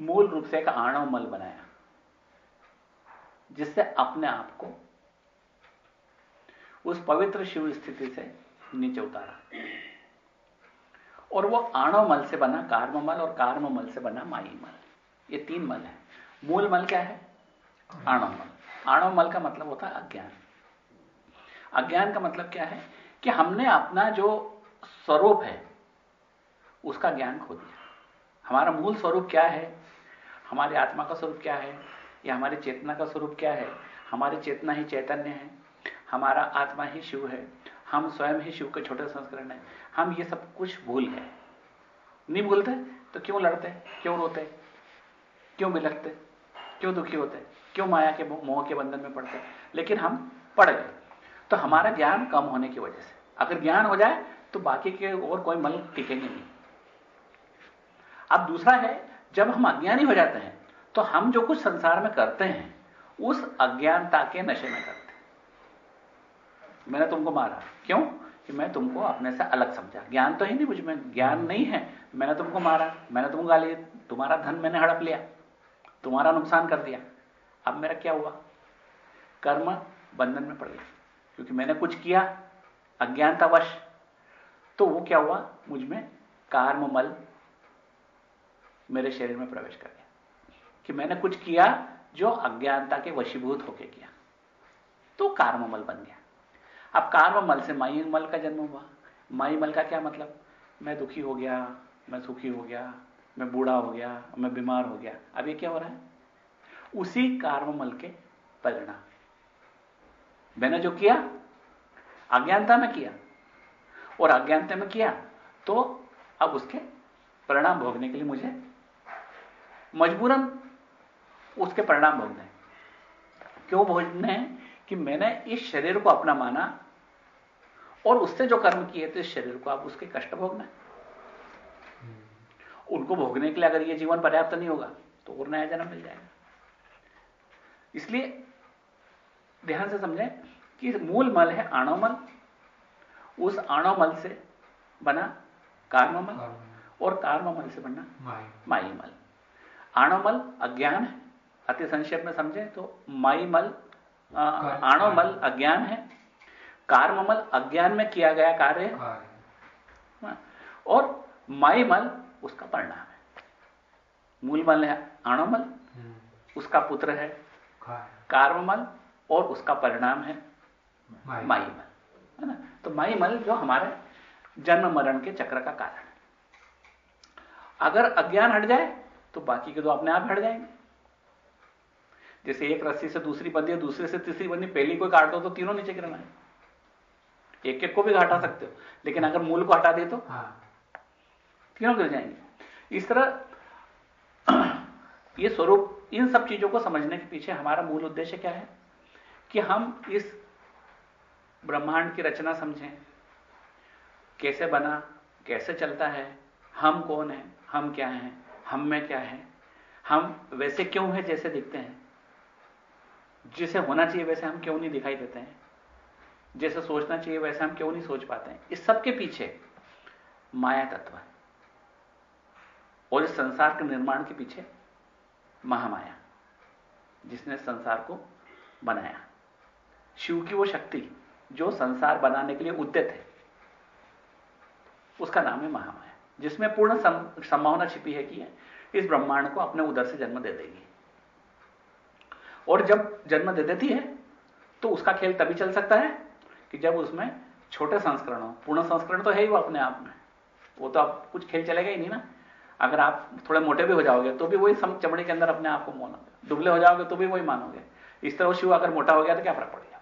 मूल रूप से एक आणव मल बनाया, जिससे अपने आप को उस पवित्र शिव स्थिति से नीचे उतारा। और वो आणव मल से बना कार्म मल और कार्म मल से बना माई मल। ये तीन मल है। मूल मल क्या है? आणव मल। आणव मल का मतलब होता है अज्ञान। अज्ञान का मतलब क्या है? कि हमने अपना जो स्वरूप है, उसका ज्ञान खो दिया। हमारा मूल स्वरूप क्या है? हमारी आत्मा का स्वरूप क्या है? या हमारी चेतना का स्वरूप क्या है? हमारी चेतना ही चैतन्य है। हमारा आत्मा ही शिव है। हम स्वयं ही शिव के छोटे संस्करण है। हम ये सब कुछ भूल गए। नहीं भूलते? तो क्यों लड़ते? क्यों रोते? क्यों बिलखते? क्यों दुखी होते? क्यों माया के मोह के बंधन में पड़ते? लेकिन हम पड़ गए। तो हमारा ज्ञान कम होने की वजह से। अगर ज्ञान हो जाए तो बाकी के और कोई मल टिकेंगे नहीं। अब दूसरा है जब हम अज्ञानी हो जाते हैं तो हम जो कुछ संसार में करते हैं, उस अज्ञानता के नशे में करते हैं। मैंने तुमको मारा। क्यों? कि मैं तुमको अपने से अलग समझा। ज्ञान तो ही नहीं मुझमें। ज्ञान नहीं है। मैंने तुमको मारा। मैंने तुमको गाली तुम्हारा धन मैंने हड़प लिया। तुम्हारा नुकसान कर दिया। अब मेरा क्या हुआ? कर्म बंधन में पड़ गया। क्योंकि मैंने कुछ किया, अज्ञानतावश। तो वो क्या हुआ? मुझमें कार्ममल मेरे शरीर में प्रवेश कर गया। कि मैंने कुछ किया जो अज्ञानता के वशीभूत होके किया। तो कार्ममल बन गया। अब कार्ममल से माई मल का जन्म हुआ। माई मल का क्या मतलब? मैं दुखी हो गया, मैं सुखी हो गया, मैं बूढ़ा हो गया, मैं बीमार हो गया। अब ये क्या हो रहा है? उसी कार्ममल के परिणाम। मैंने जो किया, अज्ञानता में किया और अज्ञानता में किया तो अब उसके परिणाम भोगने के लिए मुझे मजबूरन उसके परिणाम भोगने क्यों भोगने हैं कि मैंने इस शरीर को अपना माना और उससे जो कर्म किए थे इस शरीर को आप उसके कष्ट भोगना उनको भोगने के लिए अगर यह जीवन पर्याप्त नहीं होगा तो और नया जन्म मिल जाएगा। इसलिए ध्यान से समझें कि मूल मल है आणोमल उस आणवमल से बना कार्ममल और कार्ममल से बना माई मल आणवमल अज्ञान है। अति संक्षेप में समझे तो माईमल आणोमल अज्ञान है। कार्ममल अज्ञान में किया गया कार्य है। और माईमल उसका परिणाम है। मूलमल है आणवमल हम्म। उसका पुत्र है। कार्ममल और उसका परिणाम है माईमल। है ना? तो माईमल जो हमारे जन्म मरण के चक्र का कारण है। अगर अज्ञान हट जाए तो बाकी के तो अपने आप हट जाएँगे। जैसे एक रस्सी से दूसरी बंदी है दूसरे से तीसरी बंदी पहली कोई काट दो तो तीनों नीचे गिरना है। एक एक को भी हटा सकते हो लेकिन अगर मूल को हटा दे तो हाँ। तीनों गिर जाएँगे। इस तरह (clears throat) ये स्वरूप इन सब चीज़ों को समझने के पीछे हमारा मूल उद्देश्य क्या है? कि हम इस ब्रह्मांड की रचना समझें। कैसे बना कैसे चलता है हम कौन है हम क्या हैं? हम में क्या है? हम वैसे क्यों हैं जैसे दिखते हैं? जिसे होना चाहिए वैसे हम क्यों नहीं दिखाई देते हैं? जैसे सोचना चाहिए वैसे हम क्यों नहीं सोच पाते हैं? इस सब के पीछे माया तत्व है। और इस संसार के निर्माण के पीछे महामाया, जिसने संसार को बनाया। शिव की वो शक्ति, जो संसार बनाने के लिए उद्यत है, उसका नाम है महामाया। जिसमें पूर्ण संभावना छिपी है कि इस ब्रह्मांड को अपने उदर से जन्म दे देगी। और जब जन्म दे देती है तो उसका खेल तभी चल सकता है कि जब उसमें छोटे संस्करण हो। पूर्ण संस्करण तो है ही वो अपने आप में। वो तो आप कुछ खेल चलेगा ही नहीं ना। अगर आप थोड़े मोटे भी हो जाओगे तो भी वही चमड़ी के अंदर अपने आप को मानोगे दुबले हो जाओगे तो भी वही मानोगे। इस तरह शिव अगर मोटा हो गया तो क्या फ़र्क पड़ेगा?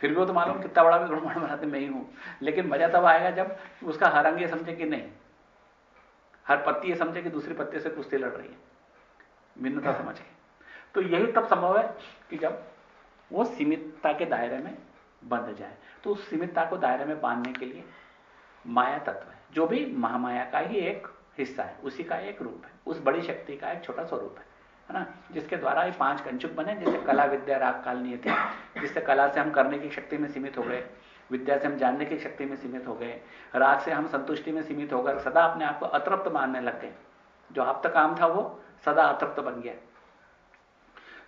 फिर भी वो तो मालूम कितना बड़ा भी ब्रह्मांड बनाते, मैं ही हूँ। लेकिन मज़ा तब आएगा जब उसका हर अंग ये समझे कि नहीं हर पत्ती ये समझे कि दूसरी पत्ती से कुश्ती लड़ रही है। भिन्नता समझ के। तो यही तब संभव है कि जब वो सीमितता के दायरे में बंध जाए। तो उस सीमितता को दायरे में बांधने के लिए माया तत्व है। जो भी महामाया का ही एक हिस्सा है उसी का एक रूप है। उस बड़ी शक्ति का एक छोटा स्वरूप है है ना? जिसके द्वारा ये पाँच कंचुक बने जैसे कला विद्या राग काल नियति जिससे कला से हम करने की शक्ति में सीमित हो गए। विद्या से हम जानने की शक्ति में सीमित हो गए, राग से हम संतुष्टि में सीमित होकर सदा अपने आप को अतृप्त मानने लग गए। जो आप तक काम था वो सदा अतृप्त बन गया।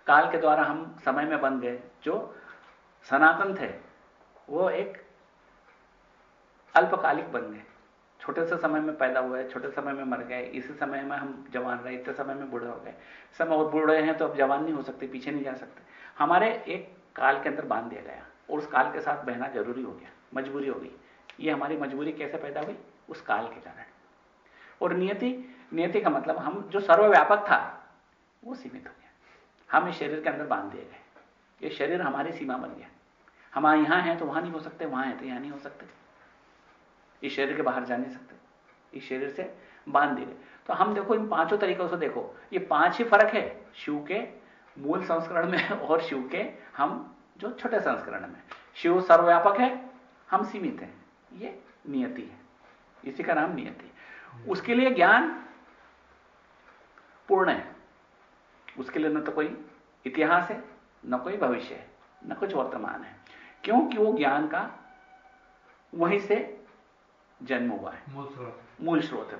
काल के द्वारा हम समय में बन गए। जो सनातन थे, वो एक अल्पकालिक बन गए। छोटे से समय में पैदा हुए, छोटे समय में मर गए, इसी समय में हम जवान रहे, इतने समय में बूढ़े हो गए। समय और बूढ़े हैं तो अब जवान नहीं हो सकते, पीछे नहीं जा सकते। हमारे एक काल के अंदर बाँध दिया गया। और उस काल के साथ बहना ज़रूरी हो गया, मजबूरी हो गई। ये हमारी मजबूरी कैसे पैदा हुई? उस काल के कारण। और नियति नियति का मतलब हम जो सर्वव्यापक था, वो सीमित हो गया। हम इस शरीर के अंदर बाँध दिए गए। ये शरीर हमारी सीमा बन गया। हम यहाँ हैं तो वहाँ नहीं हो सकते, वहाँ हैं तो यहाँ नहीं हो सकते। इस शरीर के बाहर जा नहीं सकते। इस शरीर से बाँध दिए तो हम देखो, इन पाँचों तरीकों से देखो। ये पाँच ही फ़र्क है। शिव के मूल संस्करण में और शिव के हम जो छोटे संस्करण में। शिव सर्वव्यापक है हम सीमित हैं। ये नियति है। इसी का नाम नियति। उसके लिए ज्ञान पूर्ण है। उसके लिए न तो कोई इतिहास है न कोई भविष्य है न कुछ वर्तमान है। क्योंकि वो ज्ञान का वहीं से जन्म हुआ है। मूल स्रोत मूल स्रोत है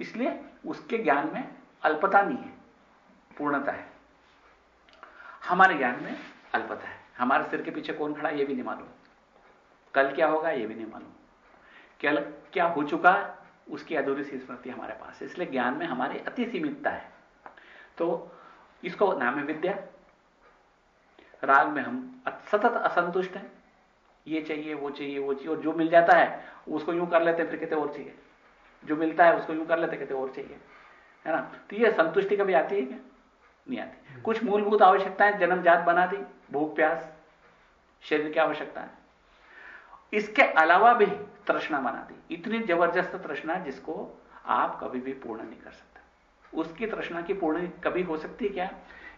इसलिए उसके ज्ञान में अल्पता नहीं है पूर्णता है। हमारे ज्ञान में अल्पता है। हमारे सिर के पीछे कौन खड़ा यह भी नहीं मालूम। कल क्या होगा यह भी नहीं मालूम। कल क्या हो चुका है उसकी अधूरी सी स्मृति हमारे पास है। इसलिए ज्ञान में हमारी अति सीमितता है। तो इसको नाम है विद्या। राग में हम सतत असंतुष्ट हैं। ये चाहिए वो चाहिए वो चाहिए और जो मिल जाता है उसको यूँ कर लेते फिर कहते और चाहिए। जो मिलता है उसको यूँ कर लेते कहते और चाहिए। है ना? तो ये संतुष्टि कभी आती है क्या? नहीं आती। कुछ मूलभूत आवश्यकताएँ जन्मजात बना दी भूख प्यास शरीर की आवश्यकता है। इसके अलावा भी तृष्णा बना दी इतनी ज़बरदस्त तृष्णा जिसको आप कभी भी पूर्ण नहीं कर सकते। उसकी तृष्णा की पूर्ण कभी हो सकती है क्या?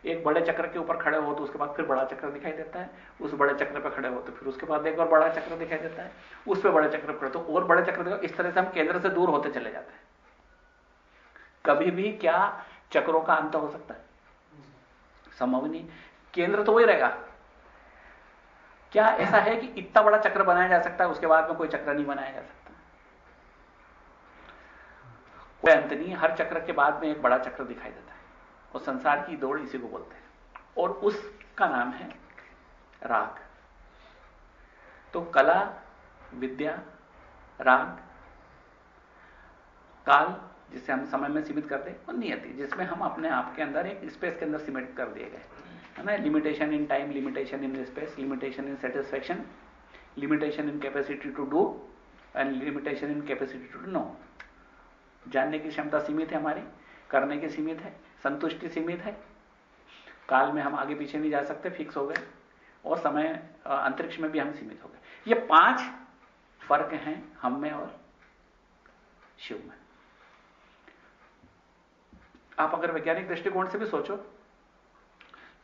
एक बड़े चक्र के ऊपर खड़े हो तो उसके बाद फिर बड़ा चक्र दिखाई देता है। उस बड़े चक्र पर खड़े हो तो फिर उसके बाद एक और बड़ा चक्र दिखाई देता है। उस पर बड़े चक्र खड़े तो और बड़े चक्र दिखाई इस तरह से हम केंद्र से दूर होते चले जाते हैं। कभी भी क्या चक्रों का अंत हो सकता है? संभव नहीं। केंद्र तो वही रहेगा। क्या ऐसा है कि इतना बड़ा चक्र बनाया जा सकता है, उसके बाद में कोई चक्र नहीं बनाया जा सकता? कोई अंत नहीं हर चक्र के बाद में एक बड़ा चक्र दिखाई देता है। और संसार की दौड़ इसी को बोलते हैं। और उसका नाम है राग। तो कला, विद्या, राग, काल, जिसे हम समय में सीमित करते हैं, और नियति, जिसमें हम अपने आप के अंदर एक स्पेस के अंदर सीमित कर दिए गए है ना? Limitation in time limitation in space limitation in satisfaction limitation in capacity to do and limitation in capacity to know जानने की क्षमता सीमित है हमारी, करने की सीमित है, संतुष्टि सीमित है। काल में हम आगे पीछे नहीं जा सकते फिक्स हो गए, और समय अंतरिक्ष में भी हम सीमित हो गए। ये पाँच फ़र्क हैं हम में और शिव में। आप अगर वैज्ञानिक दृष्टिकोण से भी सोचो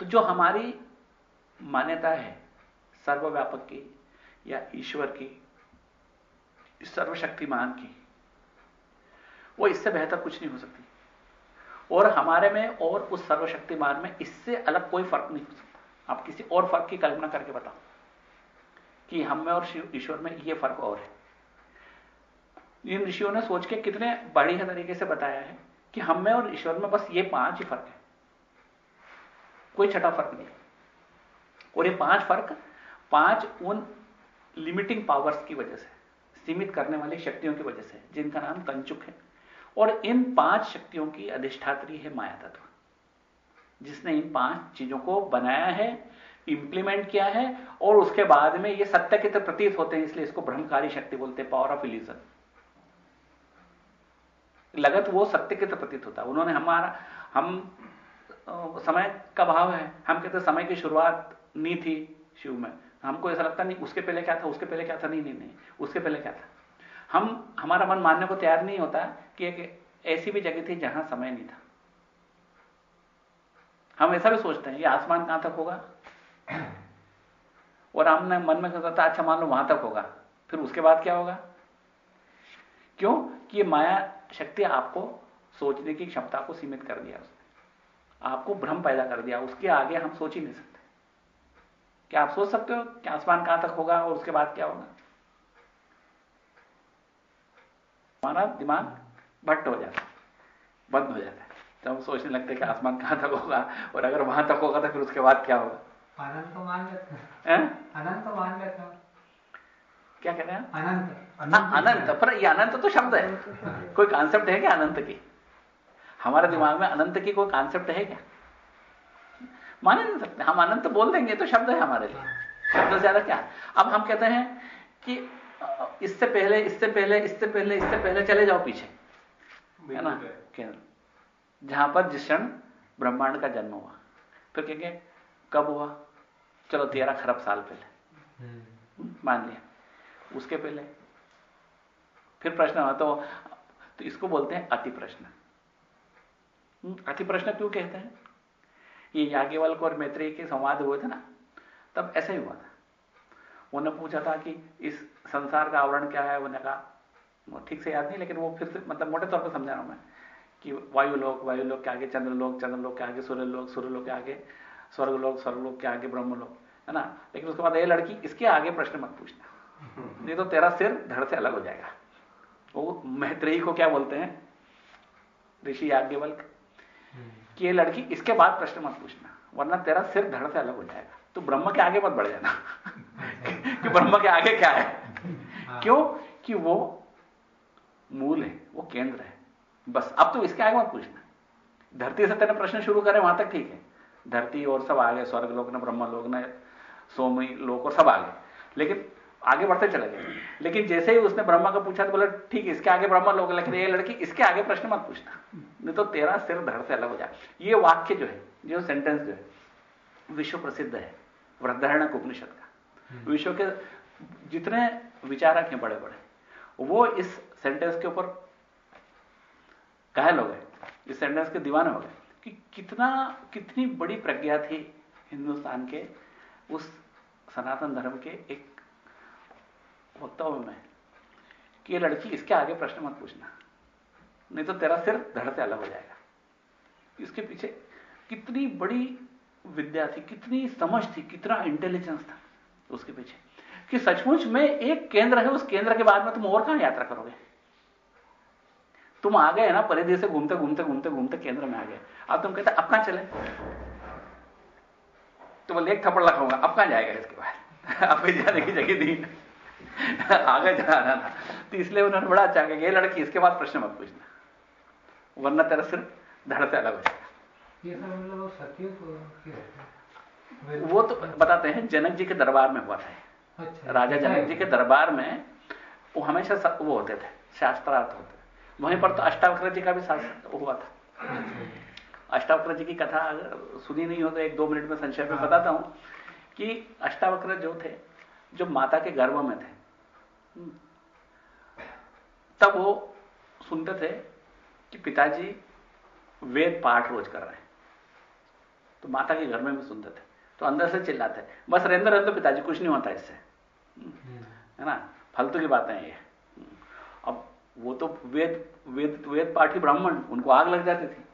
तो जो हमारी मान्यता है, सर्वव्यापक की या ईश्वर की, सर्वशक्तिमान की, वो इससे बेहतर कुछ नहीं हो सकती। और हमारे में और उस सर्वशक्तिमान में इससे अलग कोई फ़र्क नहीं हो सकता। आप किसी और फ़र्क की कल्पना करके बताओ कि हम में और ईश्वर में ये फ़र्क और है। इन ऋषियों ने सोच के कितने बढ़िया तरीके से बताया है कि हम में और ईश्वर में बस ये पाँच ही फ़र्क है। कोई छठा फ़र्क नहीं और ये पाँच फ़र्क, पाँच उन लिमिटिंग पावर्स की वजह से, सीमित करने वाली शक्तियों की वजह से, जिनका नाम कंचुक है। और इन पाँच शक्तियों की अधिष्ठात्री है माया तत्व। जिसने इन पाँच चीज़ों को बनाया है इंप्लीमेंट किया है, और उसके बाद में ये सत्य के तो प्रतीत होते हैं, इसलिए इसको ब्रह्मकारी शक्ति बोलते हैं पावर ऑफ़ इल्यूजन लगत वो सत्य के तो प्रतीत होता है। उन्होंने हमारा, हम समय का भाव है। हम कहते समय की शुरुआत नहीं थी शिव में। हमको ऐसा लगता नहीं, उसके पहले क्या था, उसके पहले क्या था? नहीं नहीं नहीं, उसके पहले क्या था? हम, हमारा मन मानने को तैयार नहीं होता कि एक ऐसी भी जगह थी जहाँ समय नहीं था। हम ऐसा भी सोचते हैं, ये आसमान कहाँ तक होगा? और हमने मन में सोचा था अच्छा मान लो वहाँ तक होगा। फिर उसके बाद क्या होगा? क्यों? कि ये माया शक्ति आपको सोचने की क्षमता को सीमित कर दिया। उसने आपको भ्रम पैदा कर दिया उसके आगे हम सोच ही नहीं सकते। क्या आप सोच सकते हो कि आसमान कहाँ तक होगा और उसके बाद क्या होगा? हमारा दिमाग भट्ट हो जाता है बंद हो जाता है। तो हम सोचने लगते हैं कि आसमान कहाँ तक होगा और अगर वहाँ तक होगा तो फिर उसके बाद क्या होगा? अनंत तो मान लेते अनंत तो मान लेते क्या कह रहे हैं? अनंत हाँ, अनंत पर ये अनंत तो शब्द है। कोई कॉन्सेप्ट है क्या अनंत की? हमारे दिमाग में अनंत की कोई कॉन्सेप्ट है क्या? मान नहीं सकते। हम अनंत बोल देंगे तो शब्द है हमारे लिए। शब्द से ज़्यादा क्या? अब हम कहते हैं कि इससे पहले इससे पहले इससे पहले इससे पहले चले जाओ पीछे। है ना? जहाँ पर जिस क्षण ब्रह्मांड का जन्म हुआ। फिर कहेंगे कब हुआ? चलो तेरह खरब साल पहले। हम्म। मान लिया। उसके पहले। फिर प्रश्न हुआ तो तो इसको बोलते हैं अति प्रश्न अति प्रश्न क्यों कहते हैं? ये याज्ञवल्क और मैत्री के संवाद हुए थे ना, तब ऐसा ही हुआ था। उन्होंने पूछा था कि इस संसार का आवरण क्या है? उन्होंने कहा ठीक से याद नहीं, लेकिन वो फिर से मतलब मोटे तौर पर समझा रहा हूँ मैं कि वायुलोक वायुलोक के आगे चंद्रलोक चंद्रलोक के आगे सूर्यलोक सूर्यलोक के आगे स्वर्गलोक स्वर्गलोक के आगे ब्रह्मलोक, है ना? लेकिन उसके बाद ये लड़की, इसके आगे प्रश्न मत पूछना, नहीं तो तेरा सिर धड़ से अलग हो जाएगा। वो मैत्रेयी को क्या बोलते हैं? ऋषि याज्ञवल्क। कि ये लड़की इसके बाद प्रश्न मत पूछना वरना तेरा सिर धड़ से अलग हो जाएगा। तो ब्रह्म के आगे मत बढ़ जाना। (laughs) कि ब्रह्म के आगे क्या है? हाँ। क्यों? कि वो मूल है वो केंद्र है। बस अब तो इसके आगे मत पूछना। धरती से तेरे प्रश्न शुरू करें वहाँ तक ठीक है। धरती और सब आ गए स्वर्ग लोक ने ब्रह्म लोक ने सोमी लोक और सब आ गए लेकिन आगे बढ़ते चले गए। लेकिन जैसे ही उसने ब्रह्मा का पूछा तो बोला ठीक है इसके आगे ब्रह्मा लोग लेकिन ये लड़की इसके आगे प्रश्न मत पूछना। नहीं तो तेरा सिर धड़ से अलग हो जाए ये वाक्य जो है जो सेंटेंस जो है विश्व प्रसिद्ध है वृद्धारण उपनिषद का। हम्म। विश्व के जितने विचारक हैं बड़े बड़े वो इस सेंटेंस के ऊपर घायल हो गए। इस सेंटेंस के दीवाने हो गए कि कितना कितनी बड़ी प्रज्ञा थी हिंदुस्तान के उस सनातन धर्म के एक वक्तव्य में, कि ये लड़की इसके आगे प्रश्न मत पूछना, नहीं तो तेरा सिर धड़ से अलग हो जाएगा। इसके पीछे कितनी बड़ी विद्या थी, कितनी समझ थी, कितना इंटेलिजेंस था, उसके पीछे। कि सचमुच में एक केंद्र है, उस केंद्र के बाद में तुम और कहाँ यात्रा करोगे? तुम आ गए ना परिधि से घूमते घूमते घूमते घूमते केंद्र में आ गए। अब तुम कहते, अब कहाँ चले? तो बोले, एक थप्पड़ लगाऊँगा अब कहाँ जाएगा इसके बाद? (laughs) अब जाने की जगह नहीं (laughs) आगे जाना था। तो इसलिए उन्होंने बड़ा अच्छा कहा ये लड़की इसके बाद प्रश्न मत पूछना। वरना तेरा सिर्फ़ धड़ से अलग हो जाएगा। मतलब वो तो बताते हैं जनक जी के दरबार में हुआ था अच्छा, राजा जनक जी के दरबार में वो हमेशा वो होते थे शास्त्रार्थ होते वहीं पर तो अष्टावक्र जी का भी शास्त्र हुआ था। अच्छा। अष्टावक्र जी की कथा अगर सुनी नहीं हो तो एक दो मिनट में संक्षेप में हाँ। बताता हूँ कि अष्टावक्र जो थे जो माता के गर्भ में थे। तब वो सुनते थे कि पिताजी वेद पाठ रोज कर रहे हैं। तो माता के घर में भी सुनते थे। तो अंदर से चिल्लाते, बस रेंद्र रेंद्र पिताजी, कुछ नहीं होता इससे। है ना? फालतू की बातें ये। अब वो तो वेद वेद वेद पाठी ब्राह्मण, उनको आग लग जाती थी।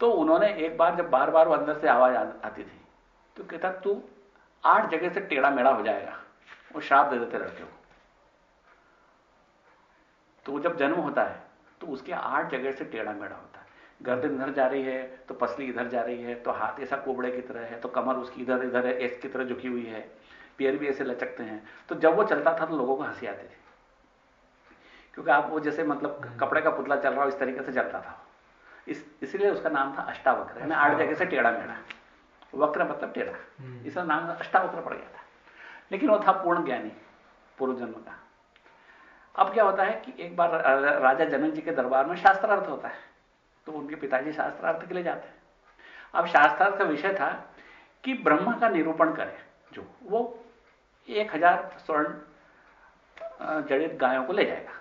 तो उन्होंने एक बार जब बार बार वो अंदर से आवाज़ आती थी तो कहता, तू आठ जगह से टेढ़ा मेढ़ा हो जाएगा। वो श्राप दे देते लड़के को। तो जब जन्म होता है तो उसके आठ जगह से टेढ़ा मेढ़ा होता है। गर्दन इधर जा रही है तो पसली इधर जा रही है तो हाथ ऐसा कोबड़े की तरह है तो कमर उसकी इधर इधर है एस की तरह झुकी हुई है। पैर भी ऐसे लचकते हैं। तो जब वो चलता था तो लोगों को हँसी आती थी। क्योंकि आप वो जैसे मतलब कपड़े का पुतला चल रहा हो इस तरीके से चलता था। इस इसलिए उसका नाम था अष्टावक्र। यानी आठ जगह से टेढ़ा मेढ़ा। वक्र मतलब टेढ़ा हम्म। इसका नाम अष्टावक्र पड़ गया था। लेकिन वो था पूर्ण ज्ञानी पूर्व जन्म का। अब क्या होता है कि एक बार राजा जनक जी के दरबार में शास्त्रार्थ होता है तो उनके पिताजी शास्त्रार्थ के लिए जाते हैं। अब शास्त्रार्थ का विषय था कि ब्रह्म का निरूपण करें जो वो एक हज़ार स्वर्ण जड़ित गायों को ले जाएगा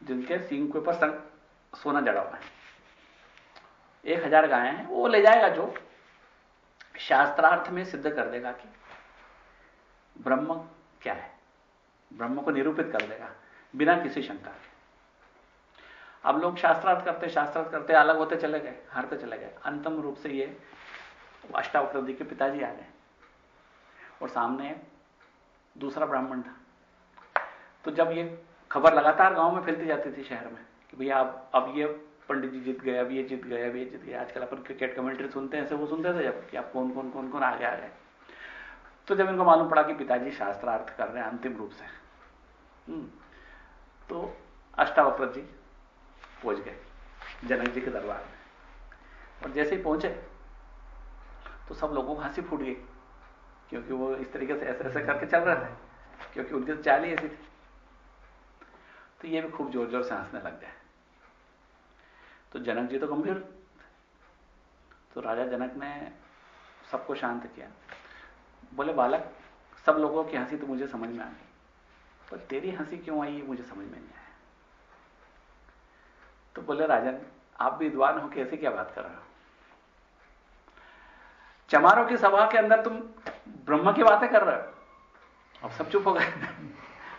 जिनके सिंह के ऊपर सोना जड़ा हुआ है। एक हज़ार गायें हैं वो ले जाएगा जो शास्त्रार्थ में सिद्ध कर देगा कि ब्रह्म क्या है? ब्रह्म को निरूपित कर देगा, बिना किसी शंका के। अब लोग शास्त्रार्थ करते शास्त्रार्थ करते अलग होते चले गए हारते चले गए। अंतम रूप से ये अष्टावक्रदी के पिताजी आ गए। और सामने दूसरा ब्राह्मण था। तो जब ये खबर लगातार गाँव में फैलती जाती थी शहर में कि भैया, अब अब ये पंडित जी जीत गए अब ये जीत गए अब ये जीत गए। आजकल अपन क्रिकेट कमेंट्री सुनते हैं ऐसे वो सुनते थे जब कि आप कौन कौन कौन कौन आगे आ गए तो जब इनको मालूम पड़ा कि पिताजी शास्त्रार्थ कर रहे हैं अंतिम रूप से हम्म, तो अष्टावक्र जी पहुँच गए जनक जी के दरबार में। और जैसे ही पहुँचे तो सब लोगों को हँसी फूट गई क्योंकि वो इस तरीके से ऐसे ऐसे करके चल रहे थे क्योंकि उनकी तो चाल ही ऐसी थी। तो ये भी खूब ज़ोर ज़ोर से हंसने लग गए। तो जनक जी तो गंभीर। तो राजा जनक ने सबको शांत किया। बोले, बालक, सब लोगों की हँसी तो मुझे समझ में आ गई। पर तेरी हँसी क्यों आई मुझे समझ में नहीं आया। तो बोले राजन आप भी विद्वान हो कैसे क्या बात कर रहे हो? चमारों की सभा के अंदर तुम ब्रह्म की बातें कर रहे हो। अब सब चुप हो गए।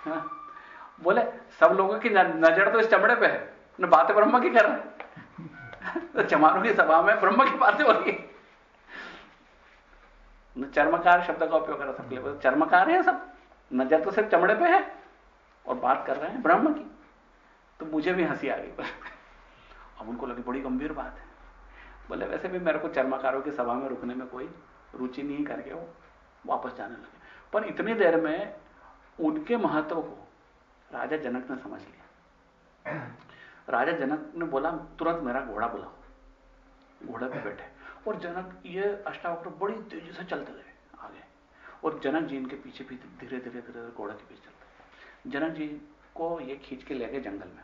(laughs) बोले, सब लोगों की नज़र तो इस चमड़े पे है। न बातें ब्रह्म की कर रहे हैं। तो चमारों की सभा में ब्रह्म की बातें हो रही चर्मकार शब्द का उपयोग करा सकते चर्मकार है सब। नज़र तो सिर्फ़ चमड़े पे है और बात कर रहे हैं ब्रह्म की। तो मुझे भी हँसी आ गई। अब उनको लगी बड़ी गंभीर बात है। बोले, वैसे भी मेरे को चर्मकारों की सभा में रुकने में कोई रुचि नहीं करके वो वापस जाने लगे। पर इतनी देर में उनके महत्व को राजा जनक ने समझ लिया। राजा जनक ने बोला, तुरंत मेरा घोड़ा बुलाओ। घोड़े पे बैठे। और जनक ये अष्टावक्र बड़ी तेज़ी से चलते गए आगे। और जनक जी इनके पीछे भी धीरे धीरे धीरे धीरे घोड़े के पीछे चलते जनक जी को ये खींच के ले गए जंगल में।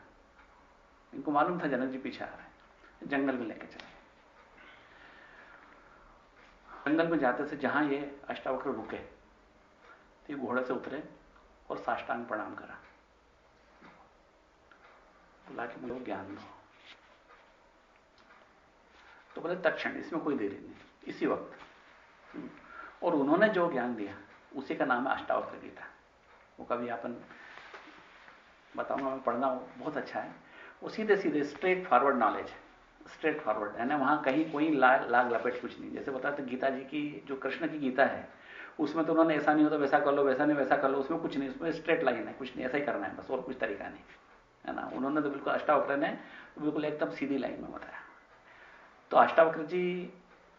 इनको मालूम था जनक जी पीछे आ रहे हैं। जंगल में लेके चले। जंगल में जाते से जहाँ ये अष्टावक्र रुके तो ये घोड़े से उतरे और साष्टांग प्रणाम करा। बोला कि मुझे ज्ञान दो। तो बोले तक्षण इसमें कोई देरी नहीं। इसी वक्त। हम्म। और उन्होंने जो ज्ञान दिया, उसी का नाम है अष्टावक्र गीता। वो कभी अपन बताऊँगा, मैं पढ़ना बहुत अच्छा है। वो सीधे सीधे स्ट्रेट फॉरवर्ड नॉलेज है। स्ट्रेट फॉरवर्ड है ना वहाँ कहीं कोई लाग लाग लपेट कुछ नहीं। जैसे बताते गीता जी की, जो कृष्ण की गीता है, उसमें तो उन्होंने ऐसा नहीं होता, वैसा कर लो, वैसा नहीं, वैसा कर लो, उसमें कुछ नहीं, उसमें स्ट्रेट लाइन है, कुछ नहीं, ऐसा ही करना है, बस और कुछ तरीका नहीं। है ना? उन्होंने तो बिल्कुल अष्टावक्र ने बिल्कुल एकदम सीधी लाइन में बताया। तो अष्टावक्र जी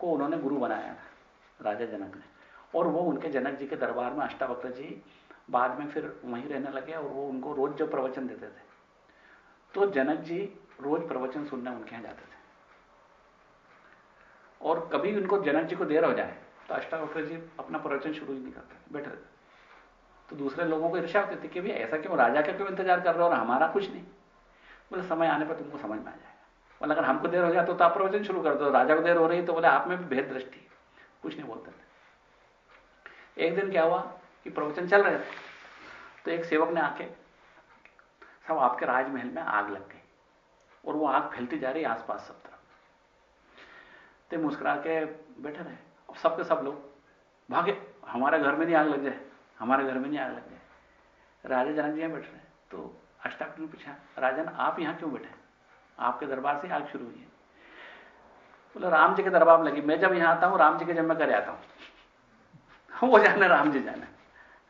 को उन्होंने गुरु बनाया था, राजा जनक ने। और वो उनके जनक जी के दरबार में अष्टावक्र जी बाद में फिर वहीं रहने लगे और वो उनको रोज जो प्रवचन देते थे तो जनक जी रोज प्रवचन सुनने उनके यहाँ जाते थे। और कभी उनको जनक जी को देर हो जाए तो अष्टावक्र जी अपना प्रवचन शुरू ही नहीं करते, बैठे रहते। तो दूसरे लोगों को ईर्षा होती थी कि भाई ऐसा क्यों, राजा का क्यों इंतज़ार कर रहे हो और हमारा कुछ नहीं? बोले, समय आने पर तुमको समझ में आ जाएगा। बोले, अगर हमको देर हो जाए तो आप प्रवचन शुरू कर दो, राजा को देर हो रही तो बोले, आप में भी भेद दृष्टि कुछ नहीं बोलते थे। एक दिन क्या हुआ कि प्रवचन चल रहे थे तो एक सेवक ने आके, सब आपके राजमहल में आग लग गई और वो आग फैलती जा रही आसपास सब तरफ़। तो मुस्कुरा के बैठे रहे। और सबके सब लोग भागे, हमारे घर में नहीं आग लग जाए, हमारे घर में नहीं आग लग जाए। राजा जनक जी यहाँ बैठ रहे तो अष्टाक्ष ने पूछा, राजन, आप यहाँ क्यों बैठे? आपके दरबार से आग शुरू हुई है। बोले, राम जी के दरबार में लगी। मैं जब यहाँ आता हूँ, राम जी के जब मैं करे आता हूँ, (laughs) वो जाना, राम जी जाना,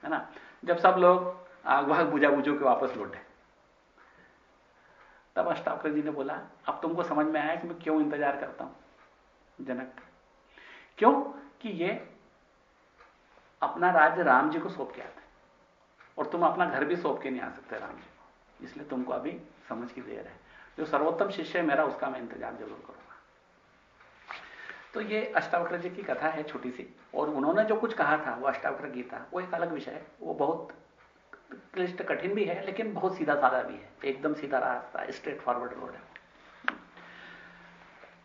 है ना? जब सब लोग आग भाग बुझा बुझो के वापस लौटे। तब अष्टावक्र जी ने बोला, अब तुमको समझ में आया कि मैं क्यों इंतज़ार करता हूँ? जनक, क्यों? कि ये अपना राज्य राम जी को सौंप के आते और तुम अपना घर भी सौंप के नहीं आ सकते राम जी को। इसलिए तुमको अभी समझ की देर है। जो सर्वोत्तम शिष्य है मेरा उसका मैं इंतज़ार ज़रूर करूँगा। तो ये अष्टावक्र जी की कथा है छोटी सी और उन्होंने जो कुछ कहा था वो अष्टावक्र गीता वो एक अलग विषय है वो बहुत क्लिष्ट कठिन भी है लेकिन बहुत सीधा साधा भी है एकदम सीधा रास्ता स्ट्रेट फॉरवर्ड रोड है।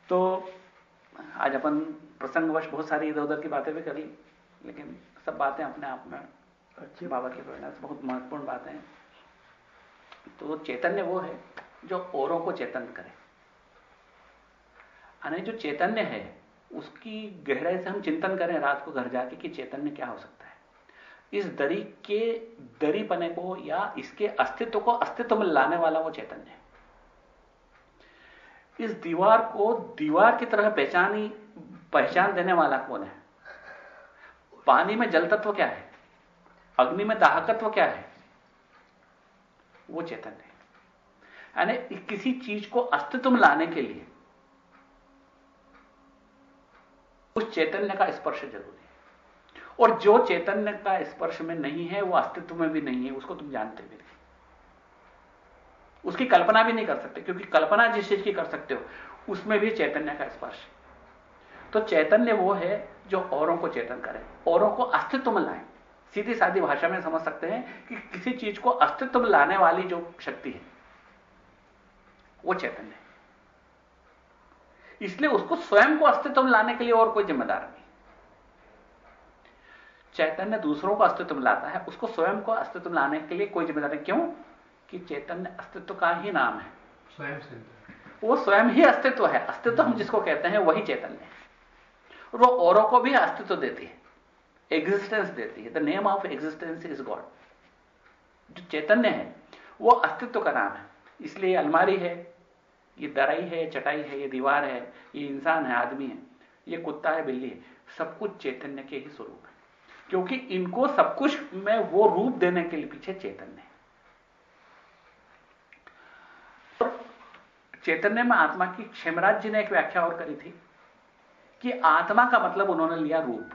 तो आज अपन प्रसंगवश बहुत सारी इधर उधर की बातें भी करी लेकिन सब बातें अपने आप में अच्छी बाबा की प्रेरणा से बहुत महत्वपूर्ण बातें हैं। तो चैतन्य वो है जो औरों को चेतन करे। यानी जो चैतन्य है, उसकी गहराई से हम चिंतन करें रात को घर जाके कि चैतन्य क्या हो सकता है। इस दरी के दरी पने को या इसके अस्तित्व को अस्तित्व में लाने वाला वो चैतन्य है। इस दीवार को दीवार की तरह पहचानी, पहचान देने वाला कौन है? पानी में जल तत्व क्या है? अग्नि में दाहकत्व क्या है? वो चैतन्य है। यानी किसी चीज़ को अस्तित्व में लाने के लिए। उस चैतन्य का स्पर्श ज़रूरी है। और जो चैतन्य का स्पर्श में नहीं है, वो अस्तित्व में भी नहीं है, उसको तुम जानते भी नहीं। उसकी कल्पना भी नहीं कर सकते, क्योंकि कल्पना जिस चीज़ की कर सकते हो, उसमें भी चैतन्य का स्पर्श तो चैतन्य वो है जो औरों को चेतन करे, औरों को अस्तित्व में लाए। सीधी सादी भाषा में समझ सकते हैं कि किसी चीज़ को अस्तित्व में लाने वाली जो शक्ति है वो चैतन्य है। इसलिए उसको स्वयं को अस्तित्व में लाने के लिए और कोई जिम्मेदार नहीं। चैतन्य दूसरों को अस्तित्व में लाता है उसको स्वयं को अस्तित्व में लाने के लिए कोई जिम्मेदार नहीं। क्यों? कि चैतन्य अस्तित्व का ही नाम है। स्वयं वो स्वयं ही अस्तित्व है। अस्तित्व हम जिसको कहते हैं वही चैतन्य है। और वो औरों को भी अस्तित्व देती है। एग्जिस्टेंस देती है। The name of existence is God जो चैतन्य है वो अस्तित्व का नाम है। इसलिए अलमारी है ये दराई है ये चटाई है, ये दीवार है, ये इंसान है, आदमी है, ये कुत्ता है, बिल्ली है, सब कुछ चैतन्य के ही स्वरूप है। क्योंकि इनको सब कुछ में वो रूप देने के लिए पीछे चैतन्य है। तो चैतन्य में आत्मा की क्षेमराज जी ने एक व्याख्या और करी थी कि आत्मा का मतलब उन्होंने लिया रूप।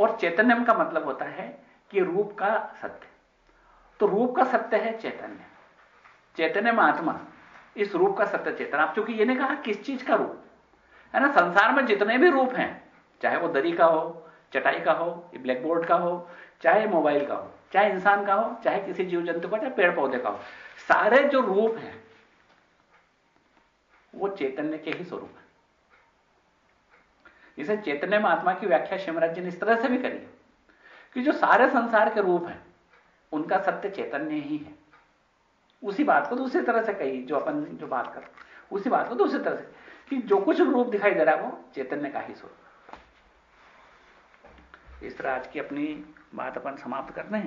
और चैतन्य का मतलब होता है कि रूप का सत्य। तो रूप का सत्य है चैतन्य। चैतन्य में आत्मा इस रूप का सत्य चेतन। आप चूँकि ये नहीं कहा किस चीज़ का रूप, है ना? संसार में जितने भी रूप हैं, चाहे वो दरी का हो, चटाई का हो ब्लैक बोर्ड का हो, चाहे मोबाइल का हो, चाहे इंसान का हो, चाहे किसी जीव जंतु का, चाहे पेड़ पौधे का हो, सारे जो रूप हैं, वो चैतन्य के ही स्वरूप है। इसे चैतन्य में आत्मा की व्याख्या शिवराज जी ने इस तरह से भी करी कि जो सारे संसार के रूप हैं, उनका सत्य चैतन्य ही है। उसी बात को दूसरी तरह से कही, जो अपन जो बात कर उसी बात को दूसरी तरह से कि जो कुछ रूप दिखाई दे रहा है वो चैतन्य का ही स्वरूप इस तरह आज की अपनी बात अपन समाप्त करते हैं।